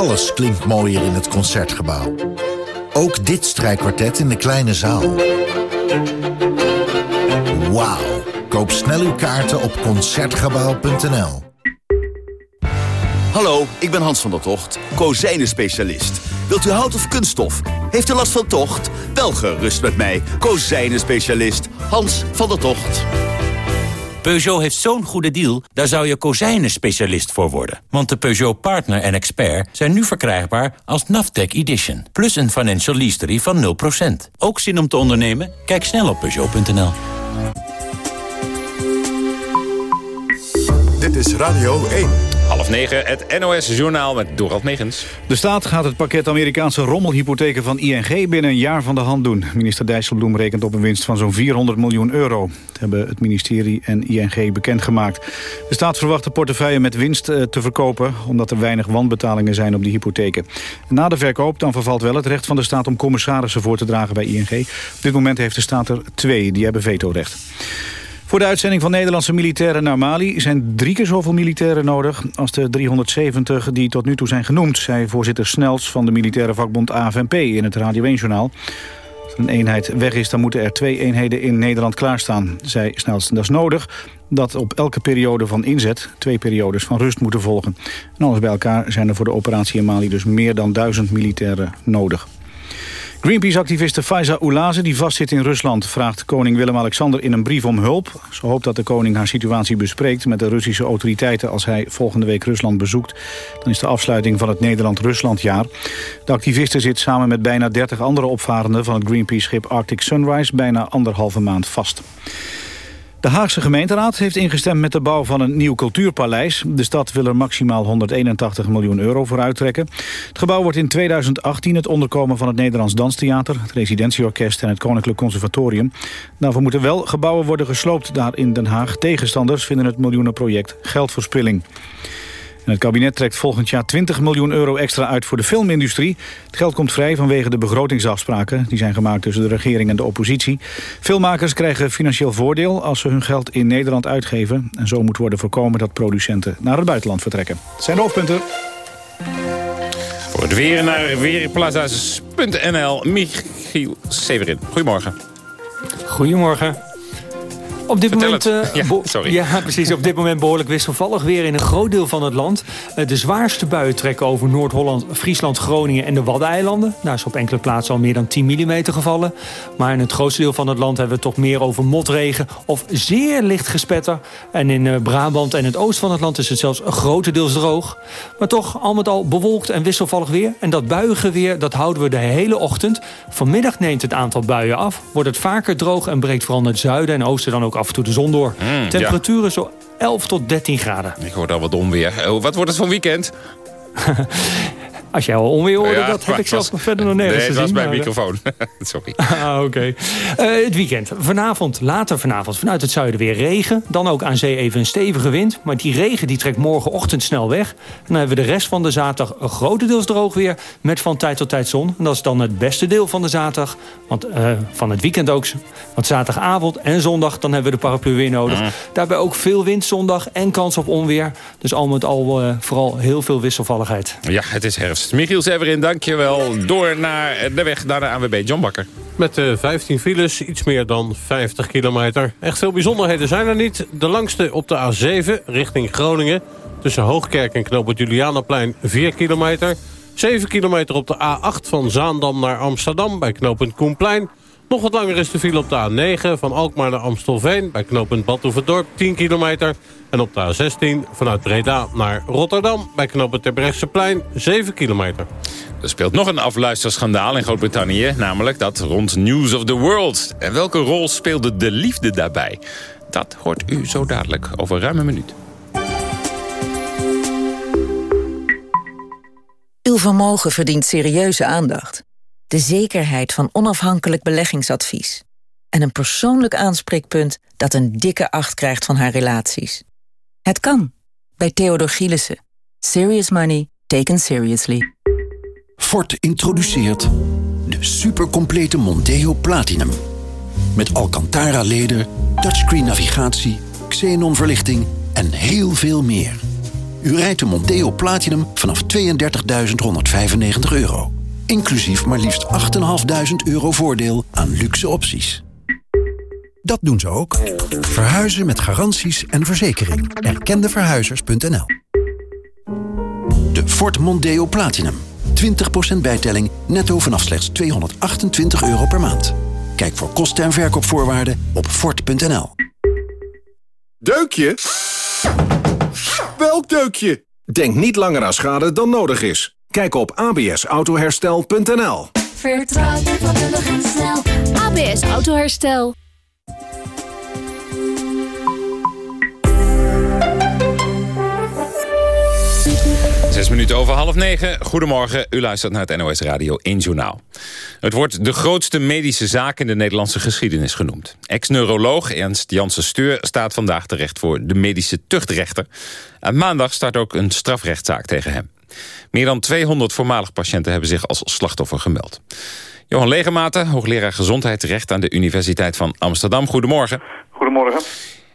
Alles klinkt mooier in het Concertgebouw. Ook dit strijkkwartet in de kleine zaal. Wauw. Koop snel uw kaarten op Concertgebouw.nl. Hallo, ik ben Hans van der Tocht, kozijnen-specialist. Wilt u hout of kunststof? Heeft u last van tocht? Wel gerust met mij, kozijnen-specialist Hans van der Tocht. Peugeot heeft zo'n goede deal, daar zou je kozijnen-specialist voor worden. Want de Peugeot Partner en Expert zijn nu verkrijgbaar als Naftec Edition. Plus een financial lease van 0%. Ook zin om te ondernemen? Kijk snel op Peugeot.nl. is Radio 1. Half negen, het NOS-journaal met Dorald Megens. De staat gaat het pakket Amerikaanse rommelhypotheken van ING binnen een jaar van de hand doen. Minister Dijsselbloem rekent op een winst van zo'n 400 miljoen euro. Dat hebben het ministerie en ING bekendgemaakt. De staat verwacht de portefeuille met winst eh, te verkopen... omdat er weinig wanbetalingen zijn op die hypotheken. Na de verkoop dan vervalt wel het recht van de staat om commissarissen voor te dragen bij ING. Op dit moment heeft de staat er twee, die hebben vetorecht. Voor de uitzending van Nederlandse militairen naar Mali... zijn drie keer zoveel militairen nodig als de 370 die tot nu toe zijn genoemd... zei voorzitter Snels van de militaire vakbond AFNP in het Radio 1-journaal. Als een eenheid weg is, dan moeten er twee eenheden in Nederland klaarstaan. Zei Snels, dat is nodig dat op elke periode van inzet... twee periodes van rust moeten volgen. En alles bij elkaar zijn er voor de operatie in Mali... dus meer dan duizend militairen nodig. Greenpeace-activiste Faiza Oulaze, die vastzit in Rusland... vraagt koning Willem-Alexander in een brief om hulp. Ze hoopt dat de koning haar situatie bespreekt met de Russische autoriteiten... als hij volgende week Rusland bezoekt. Dan is de afsluiting van het Nederland-Ruslandjaar. De activiste zit samen met bijna 30 andere opvarenden... van het Greenpeace-schip Arctic Sunrise bijna anderhalve maand vast. De Haagse gemeenteraad heeft ingestemd met de bouw van een nieuw cultuurpaleis. De stad wil er maximaal 181 miljoen euro voor uittrekken. Het gebouw wordt in 2018 het onderkomen van het Nederlands Danstheater... het Residentieorkest en het Koninklijk Conservatorium. Daarvoor moeten wel gebouwen worden gesloopt daar in Den Haag. Tegenstanders vinden het miljoenenproject geldverspilling. En het kabinet trekt volgend jaar 20 miljoen euro extra uit voor de filmindustrie. Het geld komt vrij vanwege de begrotingsafspraken. Die zijn gemaakt tussen de regering en de oppositie. Filmmakers krijgen financieel voordeel als ze hun geld in Nederland uitgeven. En zo moet worden voorkomen dat producenten naar het buitenland vertrekken. Dat zijn de hoofdpunten. Voor het weer naar weerplaza's.nl. Michiel Severin, goedemorgen. Goedemorgen. Op dit Vertel moment, eh, Ja, bo- sorry. Ja, precies. Op dit moment behoorlijk wisselvallig weer in een groot deel van het land. Eh, de zwaarste buien trekken over Noord-Holland, Friesland, Groningen en de Waddeneilanden. Daar is op enkele plaatsen al meer dan 10 mm gevallen. Maar in het grootste deel van het land hebben we het toch meer over motregen of zeer licht gespetter. En in eh, Brabant en het oosten van het land is het zelfs grotendeels droog. Maar toch al met al bewolkt en wisselvallig weer. En dat buiige weer, dat houden we de hele ochtend. Vanmiddag neemt het aantal buien af. Wordt het vaker droog en breekt vooral naar het zuiden en oosten dan ook af en toe de zon door. Mm, Temperaturen zo 11 tot 13 graden. Ik hoor al wat onweer. Oh, wat wordt het voor weekend? Als jij al onweer hoorde, Ja, dat heb ik zelf nog verder nog nergens Nee, het gezien. was mijn eh, microfoon. Sorry. Ah, oké. Eh, het weekend. Vanavond, later vanavond, vanuit het zuiden weer regen. Dan ook aan zee even een stevige wind. Maar die regen die trekt morgenochtend snel weg. En dan hebben we de rest van de zaterdag een grotendeels droog weer. Met van tijd tot tijd zon. En dat is dan het beste deel van de zaterdag. Want eh, van het weekend ook. Want zaterdagavond en zondag, dan hebben we de paraplu weer nodig. Daarbij ook veel wind zondag en kans op onweer. Dus al met al vooral heel veel wisselvalligheid. Ja, het is herfst. Michiel Severin, dankjewel. Door naar de weg naar de ANWB. John Bakker. Met de 15 files, iets meer dan 50 kilometer. Echt veel bijzonderheden zijn er niet. De langste op de A7 richting Groningen. Tussen Hoogkerk en Knoopend Julianaplein 4 kilometer. 7 kilometer op de A8 van Zaandam naar Amsterdam bij knooppunt Koenplein. Nog wat langer is de file op de A9 van Alkmaar naar Amstelveen... bij knooppunt Badhoevedorp 10 kilometer. En op de A16 vanuit Breda naar Rotterdam... bij knooppunt Terbrechtseplein 7 kilometer. Er speelt nog een afluisterschandaal in Groot-Brittannië. Namelijk dat rond News of the World. En welke rol speelde de liefde daarbij? Dat hoort u zo dadelijk over ruim een minuut. Uw vermogen verdient serieuze aandacht. De zekerheid van onafhankelijk beleggingsadvies. En een persoonlijk aanspreekpunt dat een dikke acht krijgt van haar relaties. Het kan. Bij Theodor Gielissen. Serious money taken seriously. Ford introduceert de supercomplete Monteo Platinum. Met Alcantara-leder, touchscreen navigatie, xenon-verlichting en heel veel meer. U rijdt de Monteo Platinum vanaf 32.195 euro. Inclusief maar liefst 8.500 euro voordeel aan luxe opties. Dat doen ze ook. Verhuizen met garanties en verzekering. Erkendeverhuizers.nl De Ford Mondeo Platinum. 20% bijtelling netto vanaf slechts 228 euro per maand. Kijk voor kosten en verkoopvoorwaarden op Ford.nl. Deukje? Welk deukje? Denk niet langer aan schade dan nodig is. Kijk op absautoherstel.nl. Vertrouw je vakkundig en snel. ABS Autoherstel. Zes minuten over half negen. Goedemorgen, u luistert naar het NOS Radio 1 Journaal. Het wordt de grootste medische zaak in de Nederlandse geschiedenis genoemd. Ex-neuroloog Ernst Janssen Steur staat vandaag terecht voor de medische tuchtrechter. En maandag start ook een strafrechtszaak tegen hem. Meer dan 200 voormalig patiënten hebben zich als slachtoffer gemeld. Johan Legermaten, hoogleraar gezondheidsrecht aan de Universiteit van Amsterdam. Goedemorgen. Goedemorgen.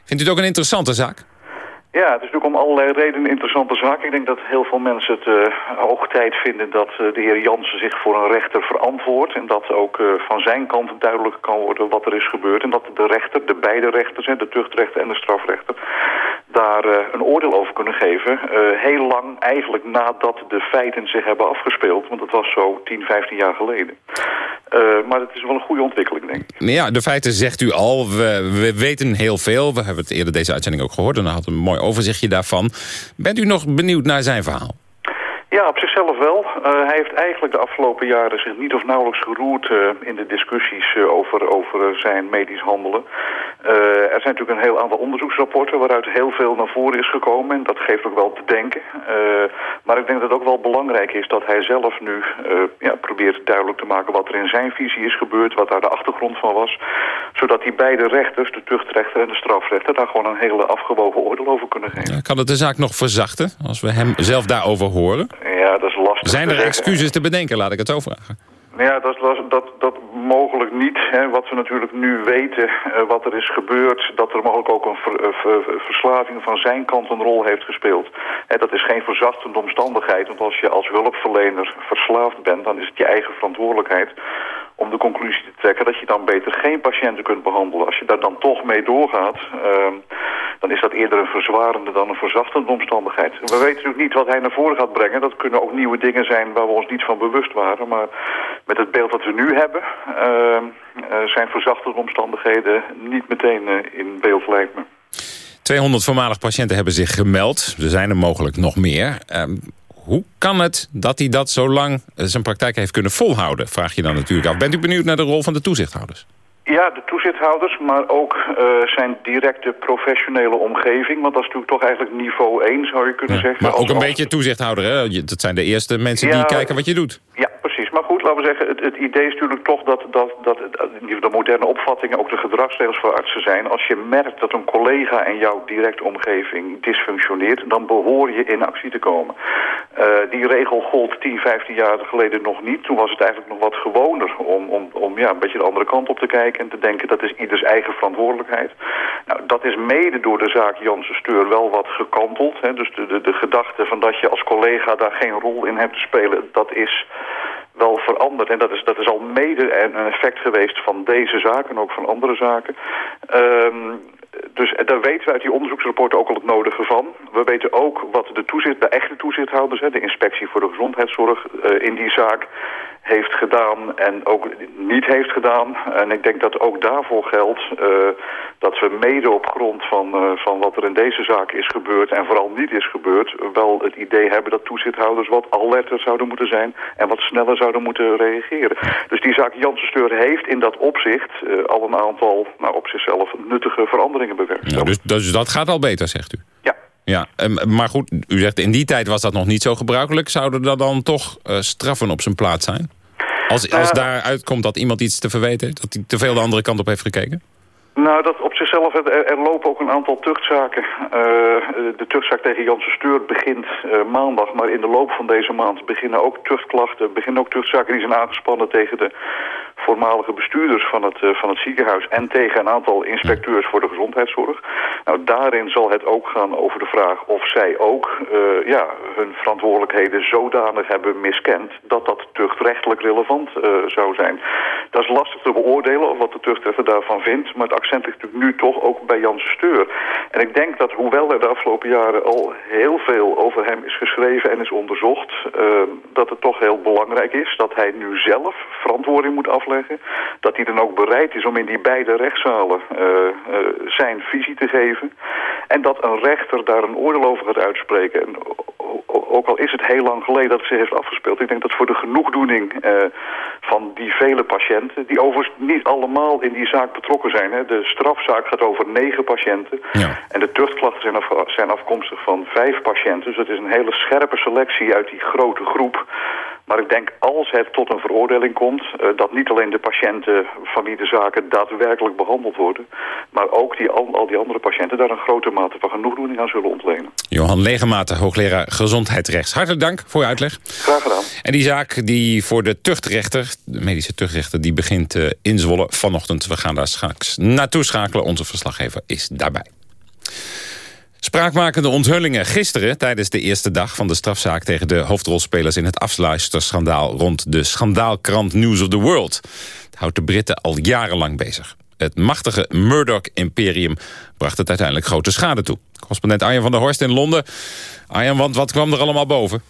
Vindt u het ook een interessante zaak? Ja, het is natuurlijk om allerlei redenen een interessante zaak. Ik denk dat heel veel mensen het uh, hoog tijd vinden dat uh, de heer Jansen zich voor een rechter verantwoordt. En dat ook uh, van zijn kant duidelijk kan worden wat er is gebeurd. En dat de rechter, de beide rechters, de tuchtrechter en de strafrechter, daar een oordeel over kunnen geven. heel lang eigenlijk nadat de feiten zich hebben afgespeeld. Want dat was zo 10, 15 jaar geleden. maar het is wel een goede ontwikkeling, denk ik. Ja, de feiten zegt u al. We, we weten heel veel. We hebben het eerder deze uitzending ook gehoord. En dan had een mooi overzichtje daarvan. Bent u nog benieuwd naar zijn verhaal? Ja, op zichzelf wel. Uh, hij heeft eigenlijk de afgelopen jaren zich niet of nauwelijks geroerd uh, in de discussies uh, over, over zijn medisch handelen. er zijn natuurlijk een heel aantal onderzoeksrapporten waaruit heel veel naar voren is gekomen. En dat geeft ook wel te denken. maar ik denk dat het ook wel belangrijk is dat hij zelf nu ja, probeert duidelijk te maken wat er in zijn visie is gebeurd. Wat daar de achtergrond van was. Zodat die beide rechters, de tuchtrechter en de strafrechter, daar gewoon een hele afgewogen oordeel over kunnen geven. Ja, kan het de zaak nog verzachten als we hem zelf daarover horen? Ja, dat is lastig. Zijn er excuses te bedenken, laat ik het zo vragen? Ja, dat, dat, dat mogelijk niet. Hè. Wat we natuurlijk nu weten, uh, wat er is gebeurd... dat er mogelijk ook een ver, ver, verslaving van zijn kant een rol heeft gespeeld. Hè, dat is geen verzachtende omstandigheid. Want als je als hulpverlener verslaafd bent... dan is het je eigen verantwoordelijkheid om de conclusie te trekken dat je dan beter geen patiënten kunt behandelen. Als je daar dan toch mee doorgaat, uh, dan is dat eerder een verzwarende dan een verzachtende omstandigheid. We weten natuurlijk niet wat hij naar voren gaat brengen. Dat kunnen ook nieuwe dingen zijn waar we ons niet van bewust waren. Maar met het beeld dat we nu hebben, uh, zijn verzachtende omstandigheden niet meteen uh, in beeld lijkt me. 200 voormalig patiënten hebben zich gemeld. Er zijn er mogelijk nog meer. Ehm, hoe kan het dat hij dat zo lang zijn praktijk heeft kunnen volhouden? Vraag je dan natuurlijk af. Bent u benieuwd naar de rol van de toezichthouders? Ja, de toezichthouders, maar ook uh, zijn directe professionele omgeving. Want dat is natuurlijk toch eigenlijk niveau 1, zou je kunnen ja, zeggen. Maar ook als, een beetje toezichthouder, hè? Dat zijn de eerste mensen ja, die kijken wat je doet. Ja, precies. Maar goed, laten we zeggen, het, het idee is natuurlijk toch dat, dat, dat, de moderne opvattingen ook de gedragsregels voor artsen zijn. Als je merkt dat een collega in jouw directe omgeving dysfunctioneert, dan behoor je in actie te komen. Uh, die regel gold 10, 15 jaar geleden nog niet. Toen was het eigenlijk nog wat gewoner om, om, om ja, een beetje de andere kant op te kijken en te denken dat is ieders eigen verantwoordelijkheid. Nou, dat is mede door de zaak Janssen Steur wel wat gekanteld. Hè. Dus de, de, de gedachte van dat je als collega daar geen rol in hebt te spelen, dat is wel veranderd. En dat is, dat is al mede een effect geweest van deze zaken en ook van andere zaken. Um, dus daar weten we uit die onderzoeksrapporten ook al het nodige van. We weten ook wat de, toezicht, de echte toezichthouders, de inspectie voor de gezondheidszorg uh, in die zaak heeft gedaan en ook niet heeft gedaan. En ik denk dat ook daarvoor geldt uh, dat we mede op grond van, uh, van wat er in deze zaak is gebeurd en vooral niet is gebeurd, wel het idee hebben dat toezichthouders wat alerter zouden moeten zijn en wat sneller zouden moeten reageren. Dus die zaak Janssen Steur heeft in dat opzicht uh, al een aantal, nou op zichzelf, nuttige veranderingen bewerkt. Dus, dus dat gaat al beter, zegt u? Ja. Ehm, maar goed, u zegt in die tijd was dat nog niet zo gebruikelijk. Zouden er dan toch uh, straffen op zijn plaats zijn? Als, als daaruit komt dat iemand iets te verweten heeft, dat hij te veel de andere kant op heeft gekeken? Nou, dat op zichzelf, er, er lopen ook een aantal tuchtzaken. Uh, de tuchtzaak tegen Janssen Steur begint uh, maandag, maar in de loop van deze maand beginnen ook tuchtklachten, beginnen ook tuchtzaken die zijn aangespannen tegen de voormalige bestuurders van het, uh, van het ziekenhuis en tegen een aantal inspecteurs voor de gezondheidszorg. Nou, daarin zal het ook gaan over de vraag of zij ook uh, ja, hun verantwoordelijkheden zodanig hebben miskend dat dat tuchtrechtelijk relevant uh, zou zijn. Dat is lastig te beoordelen of wat de tuchtrechter daarvan vindt, maar het accent ligt natuurlijk nu toch ook bij Jan Steur. En ik denk dat hoewel er de afgelopen jaren al heel veel over hem is geschreven en is onderzocht, dat het toch heel belangrijk is dat hij nu zelf verantwoording moet afleggen dat hij dan ook bereid is om in die beide rechtszalen uh, uh, zijn visie te geven. En dat een rechter daar een oordeel over gaat uitspreken. En ook al is het heel lang geleden dat het zich heeft afgespeeld. Ik denk dat voor de genoegdoening uh, van die vele patiënten... die overigens niet allemaal in die zaak betrokken zijn. Hè. De strafzaak gaat over negen patiënten. Ja. En de tuchtklachten zijn, af, zijn afkomstig van vijf patiënten. Dus het is een hele scherpe selectie uit die grote groep. Maar ik denk als het tot een veroordeling komt... Uh, dat niet alleen de patiënten van wie de zaken daadwerkelijk behandeld worden... maar ook die, al, al die andere patiënten daar een grote mate van genoegdoening aan zullen ontlenen. Johan Legematen, hoogleraar gezondheidsrechts. Hartelijk dank voor uw uitleg. Graag gedaan. En die zaak die voor de tuchtrechter, de medische tuchtrechter... die begint uh, in Zwolle vanochtend. We gaan daar straks naartoe schakelen. Onze verslaggever is daarbij. Spraakmakende onthullingen gisteren tijdens de eerste dag van de strafzaak tegen de hoofdrolspelers in het afluisterschandaal rond de schandaalkrant News of the World. Houdt de Britten al jarenlang bezig. Het machtige Murdoch-imperium bracht het uiteindelijk grote schade toe. Correspondent Arjan van der Horst in Londen. Want wat kwam er allemaal boven?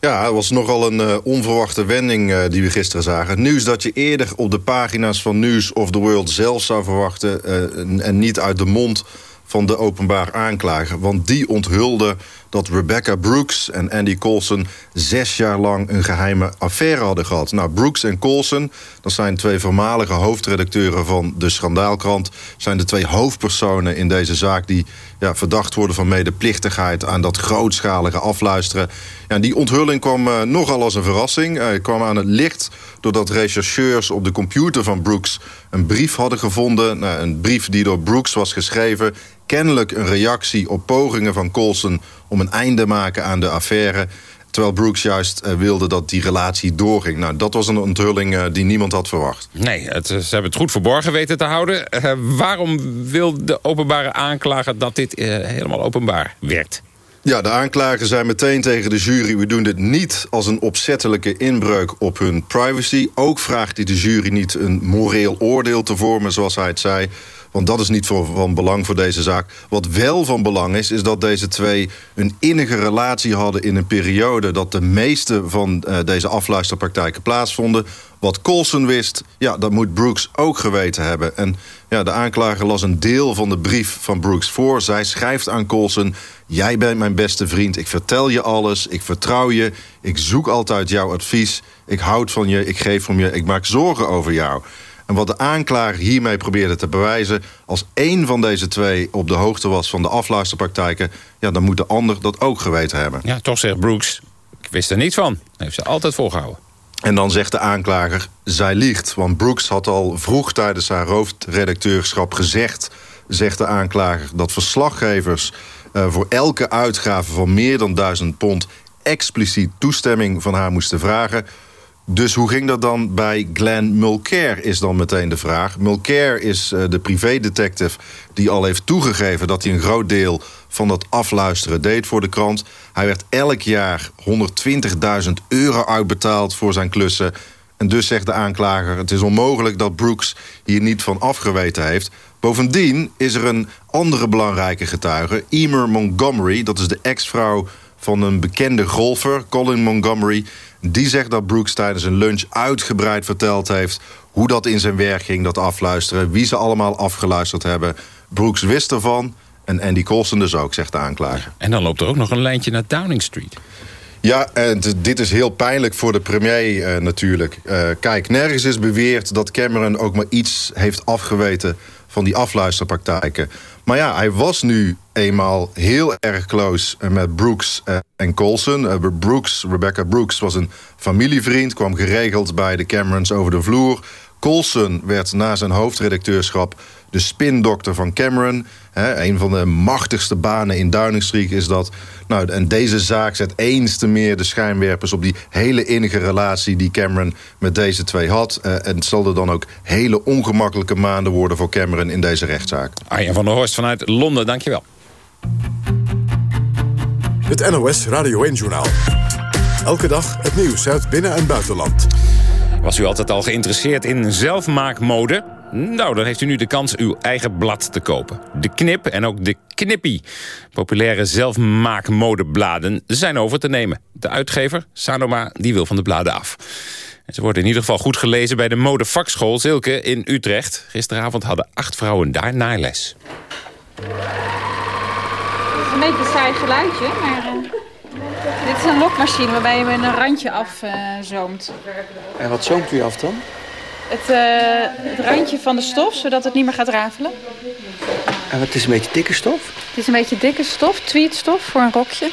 Ja, het was nogal een uh, onverwachte wending uh, die we gisteren zagen. Nieuws dat je eerder op de pagina's van News of the World zelf zou verwachten... En, en niet uit de mond van de openbaar aanklager. Want die onthulde dat Rebecca Brooks en Andy Coulson... zes jaar lang een geheime affaire hadden gehad. Nou, Brooks en Coulson, dat zijn twee voormalige hoofdredacteuren... van de Schandaalkrant, zijn de twee hoofdpersonen in deze zaak... die ja, verdacht worden van medeplichtigheid aan dat grootschalige afluisteren. Ja, die onthulling kwam uh, nogal als een verrassing. Uh, kwam aan het licht doordat rechercheurs op de computer van Brooks... een brief hadden gevonden, nou, een brief die door Brooks was geschreven... kennelijk een reactie op pogingen van Coulson om een einde te maken aan de affaire... Terwijl Brooks juist uh, wilde dat die relatie doorging. Nou, dat was een onthulling uh, die niemand had verwacht. Nee, het, ze hebben het goed verborgen weten te houden. Uh, waarom wil de openbare aanklager dat dit helemaal openbaar werd? Ja, de aanklager zei meteen tegen de jury... we doen dit niet als een opzettelijke inbreuk op hun privacy. Ook vraagt hij de jury niet een moreel oordeel te vormen, zoals hij het zei... Want dat is niet van belang voor deze zaak. Wat wel van belang is, is dat deze twee een innige relatie hadden... in een periode dat de meeste van uh, deze afluisterpraktijken plaatsvonden. Wat Colson wist, ja, dat moet Brooks ook geweten hebben. En ja, de aanklager las een deel van de brief van Brooks voor. Zij schrijft aan Colson... Jij bent mijn beste vriend, ik vertel je alles, ik vertrouw je... ik zoek altijd jouw advies, ik houd van je, ik geef om je... ik maak zorgen over jou... En wat de aanklager hiermee probeerde te bewijzen... als één van deze twee op de hoogte was van de afluisterpraktijken... Ja, dan moet de ander dat ook geweten hebben. Ja, toch zegt Brooks, ik wist er niets van. Heeft ze altijd volgehouden. En dan zegt de aanklager, zij liegt. Want Brooks had al vroeg tijdens haar hoofdredacteurschap gezegd... zegt de aanklager, dat verslaggevers... Uh, voor elke uitgave van meer dan duizend pond... expliciet toestemming van haar moesten vragen... Dus hoe ging dat dan bij Glenn Mulcair, is dan meteen de vraag. Mulcair is uh, de privédetective die al heeft toegegeven... dat hij een groot deel van dat afluisteren deed voor de krant. Hij werd elk jaar 120.000 euro uitbetaald voor zijn klussen. En dus zegt de aanklager... het is onmogelijk dat Brooks hier niet van afgeweten heeft. Bovendien is er een andere belangrijke getuige... Emer Montgomery, dat is de ex-vrouw van een bekende golfer, Colin Montgomery... Die zegt dat Brooks tijdens een lunch uitgebreid verteld heeft... hoe dat in zijn werk ging, dat afluisteren. Wie ze allemaal afgeluisterd hebben. Brooks wist ervan. En Andy Colson dus ook, zegt de aanklager. En dan loopt er ook nog een lijntje naar Downing Street. Ja, en dit is heel pijnlijk voor de premier uh, natuurlijk. Uh, kijk, nergens is beweerd dat Cameron ook maar iets heeft afgeweten van die afluisterpraktijken. Maar ja, hij was nu eenmaal heel erg close met Brooks eh, en Colson. Eh, Brooks, Rebecca Brooks was een familievriend, kwam geregeld bij de Camerons over de vloer. Colson werd na zijn hoofdredacteurschap de spindokter van Cameron. He, een van de machtigste banen in Downing Street is dat. Nou, en deze zaak zet eens te meer de schijnwerpers op die hele innige relatie die Cameron met deze twee had. Uh, en het zal er dan ook hele ongemakkelijke maanden worden voor Cameron in deze rechtszaak. Arjen van der Horst vanuit Londen, dankjewel. Het NOS Radio 1-journaal. Elke dag het nieuws uit binnen- en buitenland. Was u altijd al geïnteresseerd in zelfmaakmode? Nou, dan heeft u nu de kans uw eigen blad te kopen. De Knip en ook de Knippie. Populaire zelfmaakmodebladen zijn over te nemen. De uitgever, Sanoma, die wil van de bladen af. En ze worden in ieder geval goed gelezen bij de modevakschool Zilke in Utrecht. Gisteravond hadden acht vrouwen daar naailes. Het is een beetje een saai geluidje, maar... Uh, dit is een lokmachine waarbij je met een randje afzoomt. Uh, en wat zoomt u af dan? Het, uh, het, randje van de stof, zodat het niet meer gaat rafelen. En het is een beetje dikke stof? Het is een beetje dikke stof, tweetstof voor een rokje.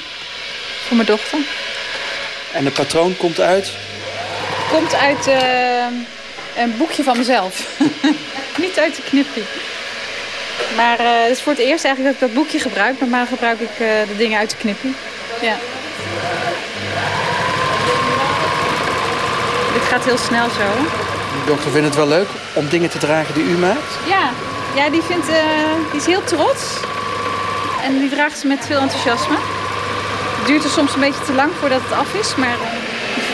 Voor mijn dochter. En het patroon komt uit? Komt uit uh, een boekje van mezelf. niet uit de knippie. Maar uh, het is voor het eerst eigenlijk dat ik dat boekje gebruik. Normaal gebruik ik de dingen uit de knippie. Ja. Dit gaat heel snel zo. De dokter vindt het wel leuk om dingen te dragen die u maakt? Ja, ja die, vindt, uh, die is heel trots. En die draagt ze met veel enthousiasme. Het duurt er soms een beetje te lang voordat het af is, maar...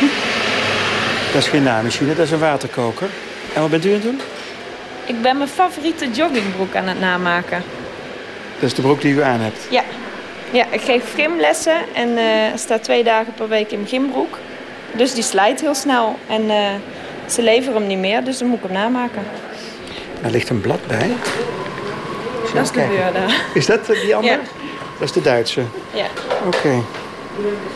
Uh... Dat is geen naaimachine, dat is een waterkoker. En wat bent u aan het doen? Ik ben mijn favoriete joggingbroek aan het namaken. Dat is de broek die u aan hebt? Ja. Ja, ik geef gymlessen en uh, sta twee dagen per week in mijn gymbroek. Dus die slijt heel snel. En uh, ze leveren hem niet meer, dus dan moet ik hem namaken. Daar ligt een blad bij. Dat is de beurde. Is dat die andere? Ja. Dat is de Duitse? Ja. Oké. Okay.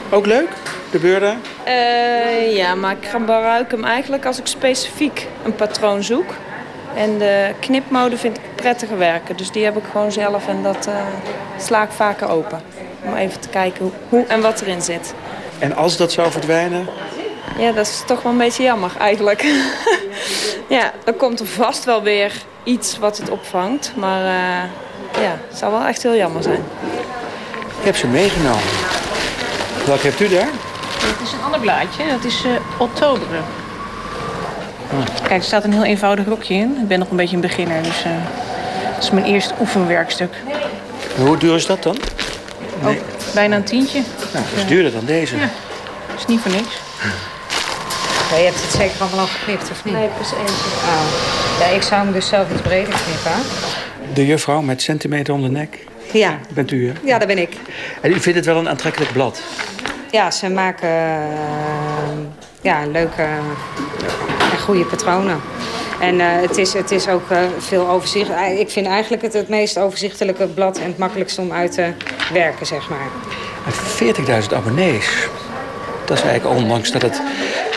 Ook leuk, de beurde? Uh, ja, maar ik gebruik hem eigenlijk als ik specifiek een patroon zoek. En de knipmode vind ik prettiger werken. Dus die heb ik gewoon zelf en dat uh, sla ik vaker open. Om even te kijken hoe, hoe en wat erin zit. En als dat zou verdwijnen? Ja, dat is toch wel een beetje jammer eigenlijk. ja, dan komt er vast wel weer iets wat het opvangt. Maar uh, ja, het zou wel echt heel jammer zijn. Ik heb ze meegenomen. Welke hebt u daar? Het is een ander blaadje. Dat is uh, Oktober. Kijk, er staat een heel eenvoudig rokje in. Ik ben nog een beetje een beginner, dus uh, dat is mijn eerste oefenwerkstuk. En hoe duur is dat dan? Nee. Oh, bijna een tientje. Nou, dat is duurder dan deze. Ja, dat is niet voor niks. Je hebt het zeker allemaal al geknipt, of niet? Nee, pas eentje. Oh. Ja, ik zou hem dus zelf iets breder knippen. De juffrouw met centimeter om de nek? Ja. Bent u, hè? Ja, dat ben ik. En u vindt het wel een aantrekkelijk blad? Ja, ze maken uh, ja, leuke en goede patronen. En uh, het, is, het is ook uh, veel overzicht. Ik vind eigenlijk het het meest overzichtelijke blad en het makkelijkste om uit te werken, zeg maar. 40.000 abonnees. Dat is eigenlijk ondanks dat het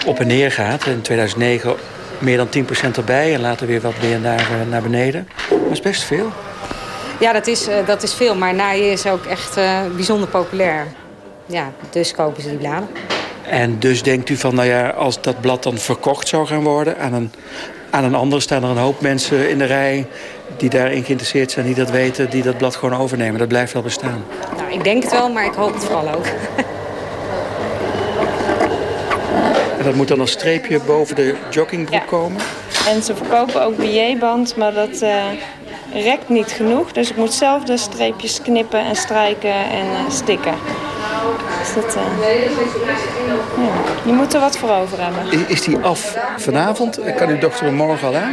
op en neer gaat. In 2009 meer dan 10% erbij en later weer wat meer naar, uh, naar beneden. Dat is best veel. Ja, dat is, dat is veel. Maar naaien is ook echt bijzonder populair. Ja, dus kopen ze die bladen. En dus denkt u van, nou ja, als dat blad dan verkocht zou gaan worden... aan een, aan een ander staan er een hoop mensen in de rij... die daarin geïnteresseerd zijn, die dat weten, die dat blad gewoon overnemen. Dat blijft wel bestaan. Nou, ik denk het wel, maar ik hoop het vooral ook. En dat moet dan als streepje boven de joggingbroek ja. komen? En ze verkopen ook BJ-band, maar dat uh, rekt niet genoeg. Dus ik moet zelf de streepjes knippen en strijken en uh, stikken. Dus dat, uh, ja. Je moet er wat voor over hebben. Is, die af vanavond? Kan uw dochter hem morgen al aan?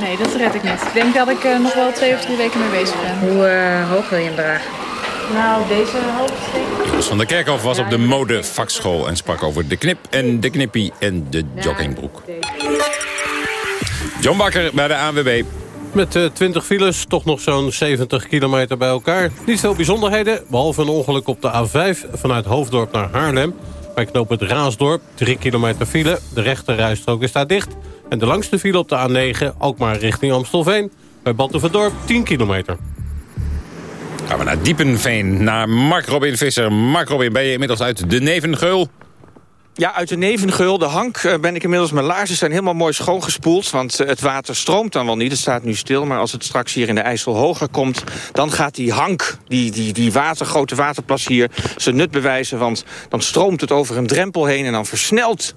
Nee, dat red ik niet. Ik denk dat ik uh, nog wel twee of drie weken mee bezig ben. Hoe uh, hoog wil je hem dragen? Nou, deze hoogte. Koos van der Kerkhof was op de modevakschool en sprak over de knip en de knippie en de joggingbroek. John Bakker bij de ANWB. Met uh, 20 files, toch nog zo'n 70 kilometer bij elkaar. Niet veel bijzonderheden, behalve een ongeluk op de A5 vanuit Hoofddorp naar Haarlem. Bij knoop het Raasdorp, 3 kilometer file. De rechte rijstrook is daar dicht. En de langste file op de A9, ook maar richting Amstelveen. Bij Batuverdorp 10 kilometer. Gaan we naar Diepenveen, naar Mark Robin Visser. Mark Robin, ben je inmiddels uit de Nevengeul? Ja, uit de Nevengeul, de Hank, eh, ben ik inmiddels... mijn laarzen zijn helemaal mooi schoongespoeld... want eh, het water stroomt dan wel niet, het staat nu stil... maar als het straks hier in de IJssel hoger komt... dan gaat die Hank, die, die, die water, grote waterplas hier... zijn nut bewijzen, want dan stroomt het over een drempel heen... en dan versnelt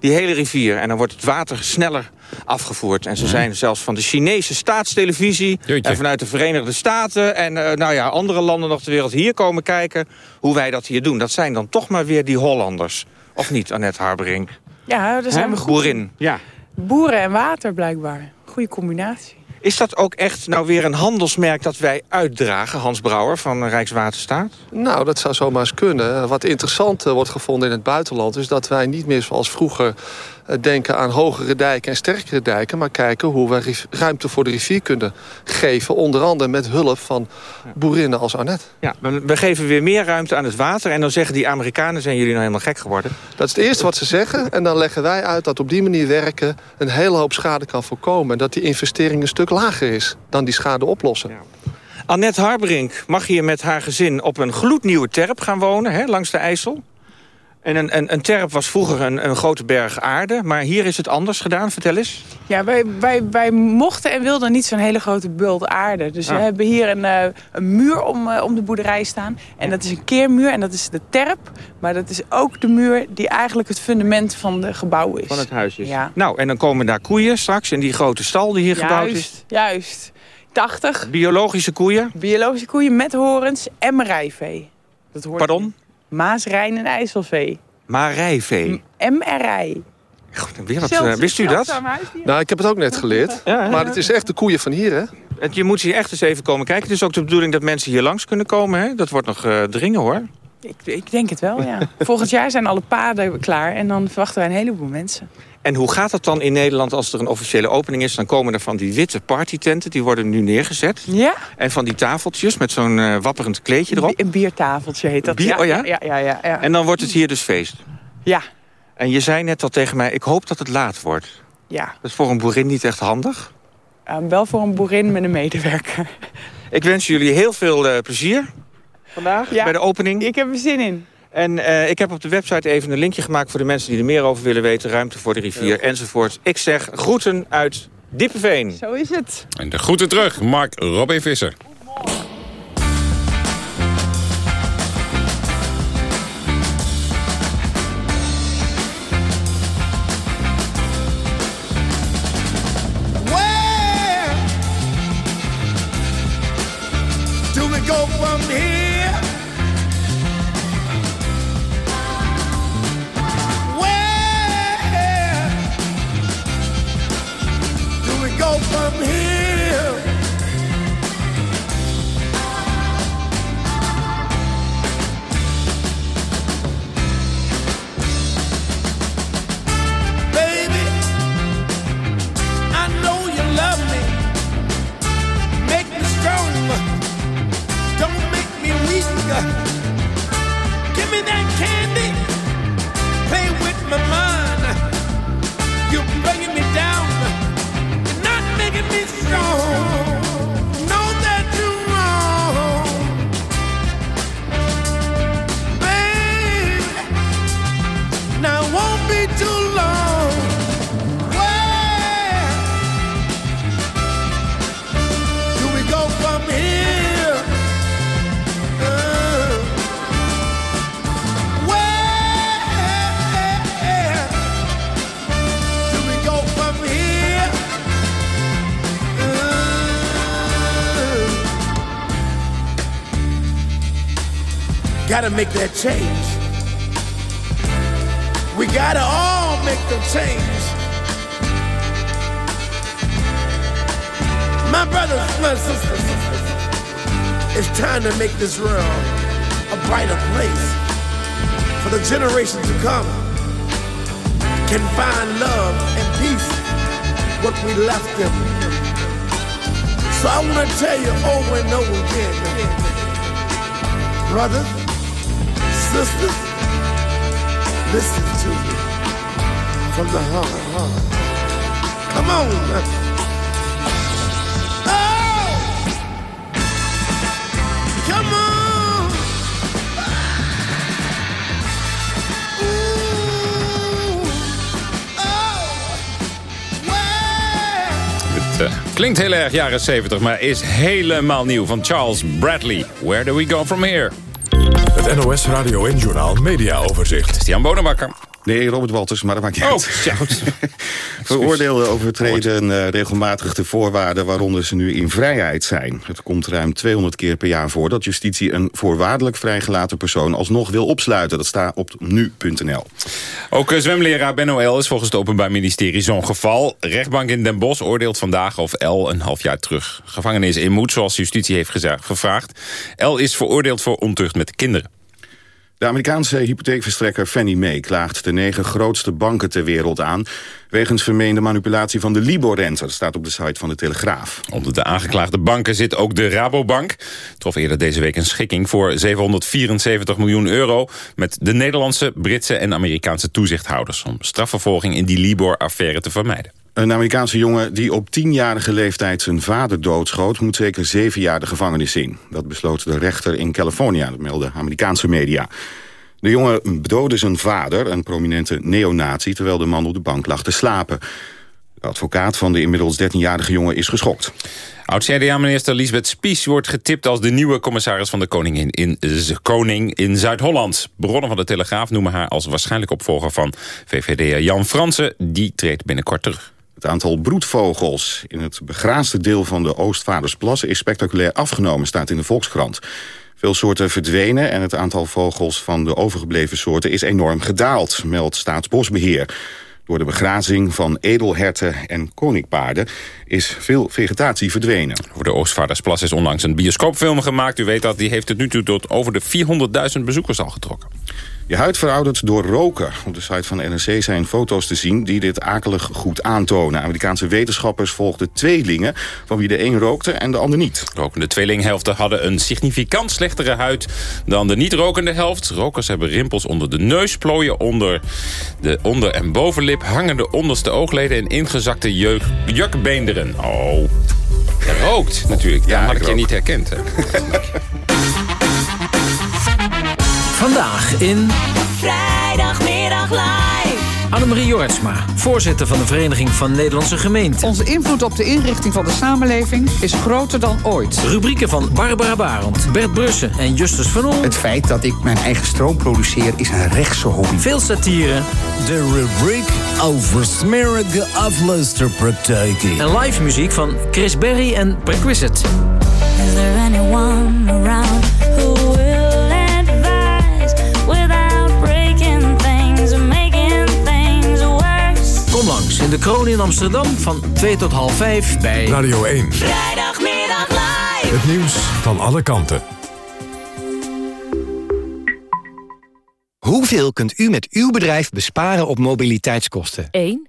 die hele rivier. En dan wordt het water sneller afgevoerd. En ze zijn zelfs van de Chinese staatstelevisie... en vanuit de Verenigde Staten en eh, nou ja, andere landen nog ter wereld... hier komen kijken hoe wij dat hier doen. Dat zijn dan toch maar weer die Hollanders. Of niet, Annette Harbering? Ja, daar zijn we goed. Boerin, ja. Boeren en water blijkbaar. Goede combinatie. Is dat ook echt nou weer een handelsmerk dat wij uitdragen, Hans Brouwer van Rijkswaterstaat? Nou, dat zou zomaar eens kunnen. Wat interessant eh, wordt gevonden in het buitenland... is dat wij niet meer zoals vroeger denken aan hogere dijken en sterkere dijken... maar kijken hoe we ruimte voor de rivier kunnen geven. Onder andere met hulp van boerinnen als Arnett. Ja, we geven weer meer ruimte aan het water... en dan zeggen die Amerikanen, zijn jullie nou helemaal gek geworden? Dat is het eerste wat ze zeggen. En dan leggen wij uit dat op die manier werken... een hele hoop schade kan voorkomen. En dat die investering een stuk lager is dan die schade oplossen. Ja. Annette Harberink mag hier met haar gezin op een gloednieuwe terp gaan wonen... Hè, langs de IJssel. En een, een, een terp was vroeger een, een grote berg aarde. Maar hier is het anders gedaan. Vertel eens. Ja, wij, wij, wij mochten en wilden niet zo'n hele grote bult aarde. Dus we hebben hier een, uh, een muur om, uh, om de boerderij staan. En dat is een keermuur en dat is de terp. Maar dat is ook de muur die eigenlijk het fundament van de gebouw is. Van het huis is. Ja. Nou, en dan komen daar koeien straks in die grote stal die hier juist, gebouwd is. Juist, 80. Biologische koeien? Biologische koeien met horens en marijvee. Dat hoort Pardon? Maas, Rijn en IJsselvee. Marijvee? MRI. Weer wat, uh, wist u dat? Nou, ik heb het ook net geleerd. Ja, maar het is echt de koeien van hier, hè? Je moet hier echt eens even komen kijken. Het is ook de bedoeling dat mensen hier langs kunnen komen, hè? Dat wordt nog uh, dringen, hoor. Ik, ik, denk het wel, ja. Volgend jaar zijn alle paden klaar en dan verwachten wij een heleboel mensen. En hoe gaat dat dan in Nederland als er een officiële opening is? Dan komen er van die witte partytenten, die worden nu neergezet. Ja. En van die tafeltjes met zo'n uh, wapperend kleedje erop. Een biertafeltje heet dat. Bier, ja, oh ja? Ja, ja, ja, ja? En dan wordt het hier dus feest? Ja. En je zei net al tegen mij, ik hoop dat het laat wordt. Ja. Dat is voor een boerin niet echt handig? Uh, wel voor een boerin met een medewerker. Ik wens jullie heel veel uh, plezier vandaag ja, bij de opening. Ik heb er zin in. En uh, ik heb op de website even een linkje gemaakt voor de mensen die er meer over willen weten. Ruimte voor de rivier enzovoort. Ik zeg groeten uit Diepenveen. Zo is het. En de groeten terug, Mark Robin Visser. from here. Gotta make that change. We gotta all make the change. My brothers, my sisters, it's time to make this world a brighter place for the generations to come can find love and peace what we left them. So I want to tell you over and over again, brothers, listen to me from the heart. heart. Come on. Oh, oh. Eh, klinkt heel erg jaren 70, maar is helemaal nieuw van Charles Bradley. Where do we go from here? Het NOS Radio en Journal Media Overzicht. Christian Bonenbakker. Nee, Robert Walters, maar dat maakt niet Oh, uit. ja, goed. Veroordeelden overtreden eh, regelmatig de voorwaarden waaronder ze nu in vrijheid zijn. Het komt ruim 200 keer per jaar voor dat justitie een voorwaardelijk vrijgelaten persoon alsnog wil opsluiten. Dat staat op nu.nl. Ook eh, zwemleraar Ben L is volgens het Openbaar Ministerie zo'n geval. Rechtbank in Den Bosch oordeelt vandaag of L een half jaar terug gevangenis in moet, zoals justitie heeft gevraagd. L is veroordeeld voor ontucht met kinderen. De Amerikaanse hypotheekverstrekker Fannie Mae klaagt de negen grootste banken ter wereld aan... wegens vermeende manipulatie van de Libor-rente. Dat staat op de site van de Telegraaf. Onder de aangeklaagde banken zit ook de Rabobank. Trof eerder deze week een schikking voor 774 miljoen euro... met de Nederlandse, Britse en Amerikaanse toezichthouders... om strafvervolging in die Libor-affaire te vermijden. Een Amerikaanse jongen die op tienjarige leeftijd zijn vader doodschoot... moet zeker zeven jaar de gevangenis in. Dat besloot de rechter in California, dat melden Amerikaanse media. De jongen bedoelde zijn vader, een prominente neonazi... terwijl de man op de bank lag te slapen. De advocaat van de inmiddels 13-jarige jongen is geschokt. Oud-CDA-minister Lisbeth Spies wordt getipt als de nieuwe commissaris van de Koningin in, Koning in Zuid-Holland. Bronnen van de Telegraaf noemen haar als waarschijnlijk opvolger van VVD'er Jan Fransen. Die treedt binnenkort terug. Het aantal broedvogels in het begraasde deel van de Oostvaardersplassen... is spectaculair afgenomen, staat in de Volkskrant. Veel soorten verdwenen en het aantal vogels van de overgebleven soorten... is enorm gedaald, meldt Staatsbosbeheer. Door de begrazing van edelherten en koninkpaarden is veel vegetatie verdwenen. Voor de Oostvaardersplas is onlangs een bioscoopfilm gemaakt. U weet dat, die heeft het nu toe tot over de 400.000 bezoekers al getrokken. Je huid veroudert door roken. Op de site van NRC zijn foto's te zien die dit akelig goed aantonen. Amerikaanse wetenschappers volgden tweelingen... van wie de een rookte en de ander niet. Rokende tweelinghelften hadden een significant slechtere huid dan de niet-rokende helft. Rokers hebben rimpels onder de neus, plooien onder de onder- en bovenlip... hangende onderste oogleden en ingezakte jeuk, jukbeenderen. Oh, je rookt natuurlijk. Ja, had ik, ik je niet herkend. Hè. Vandaag in Vrijdagmiddag live. Annemarie Jortsma, voorzitter van de Vereniging van Nederlandse Gemeenten. Onze invloed op de inrichting van de samenleving is groter dan ooit. Rubrieken van Barbara Barend, Bert Brussen en Justus van Oel. Het feit dat ik mijn eigen stroom produceer is een rechtse hobby. Veel satire. De rubriek over smerige afluisterpraktijken. En live muziek van Chris Berry en Perquisite. Is there anyone around de Kroon in Amsterdam van 2 tot half 5 bij Radio 1. Vrijdagmiddag live. Het nieuws van alle kanten. Hoeveel kunt u met uw bedrijf besparen op mobiliteitskosten? 1,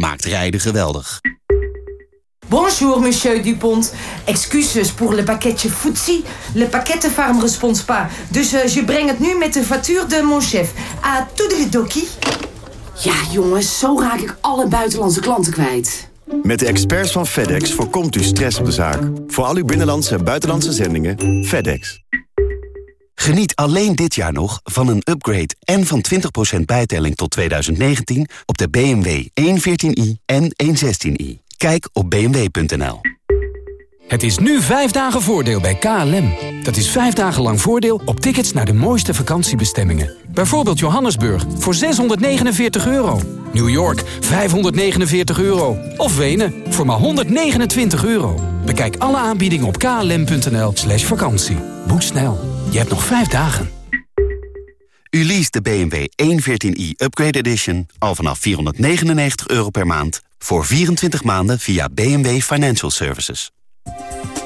maakt rijden geweldig. Bonjour, monsieur Dupont. Excuses pour le pakketje footsie. Le paquet de farm responds pas. Dus eh, je breng het nu met de factuur de mon chef. À toedeledokie. Ja, jongens, zo raak ik alle buitenlandse klanten kwijt. Met de experts van FedEx voorkomt u stress op de zaak. Voor al uw binnenlandse en buitenlandse zendingen, FedEx. Geniet alleen dit jaar nog van een upgrade en van 20% bijtelling tot 2019 op de BMW 114i en 116i. Kijk op bmw.nl. Het is nu vijf dagen voordeel bij KLM. Dat is vijf dagen lang voordeel op tickets naar de mooiste vakantiebestemmingen. Bijvoorbeeld Johannesburg voor 649 euro. New York 549 euro. Of Wenen voor maar 129 euro. Bekijk alle aanbiedingen op klm.nl slash vakantie. Boek snel. Je hebt nog vijf dagen. U lease de BMW 1.14i Upgrade Edition al vanaf 499 euro per maand... voor 24 maanden via BMW Financial Services. Música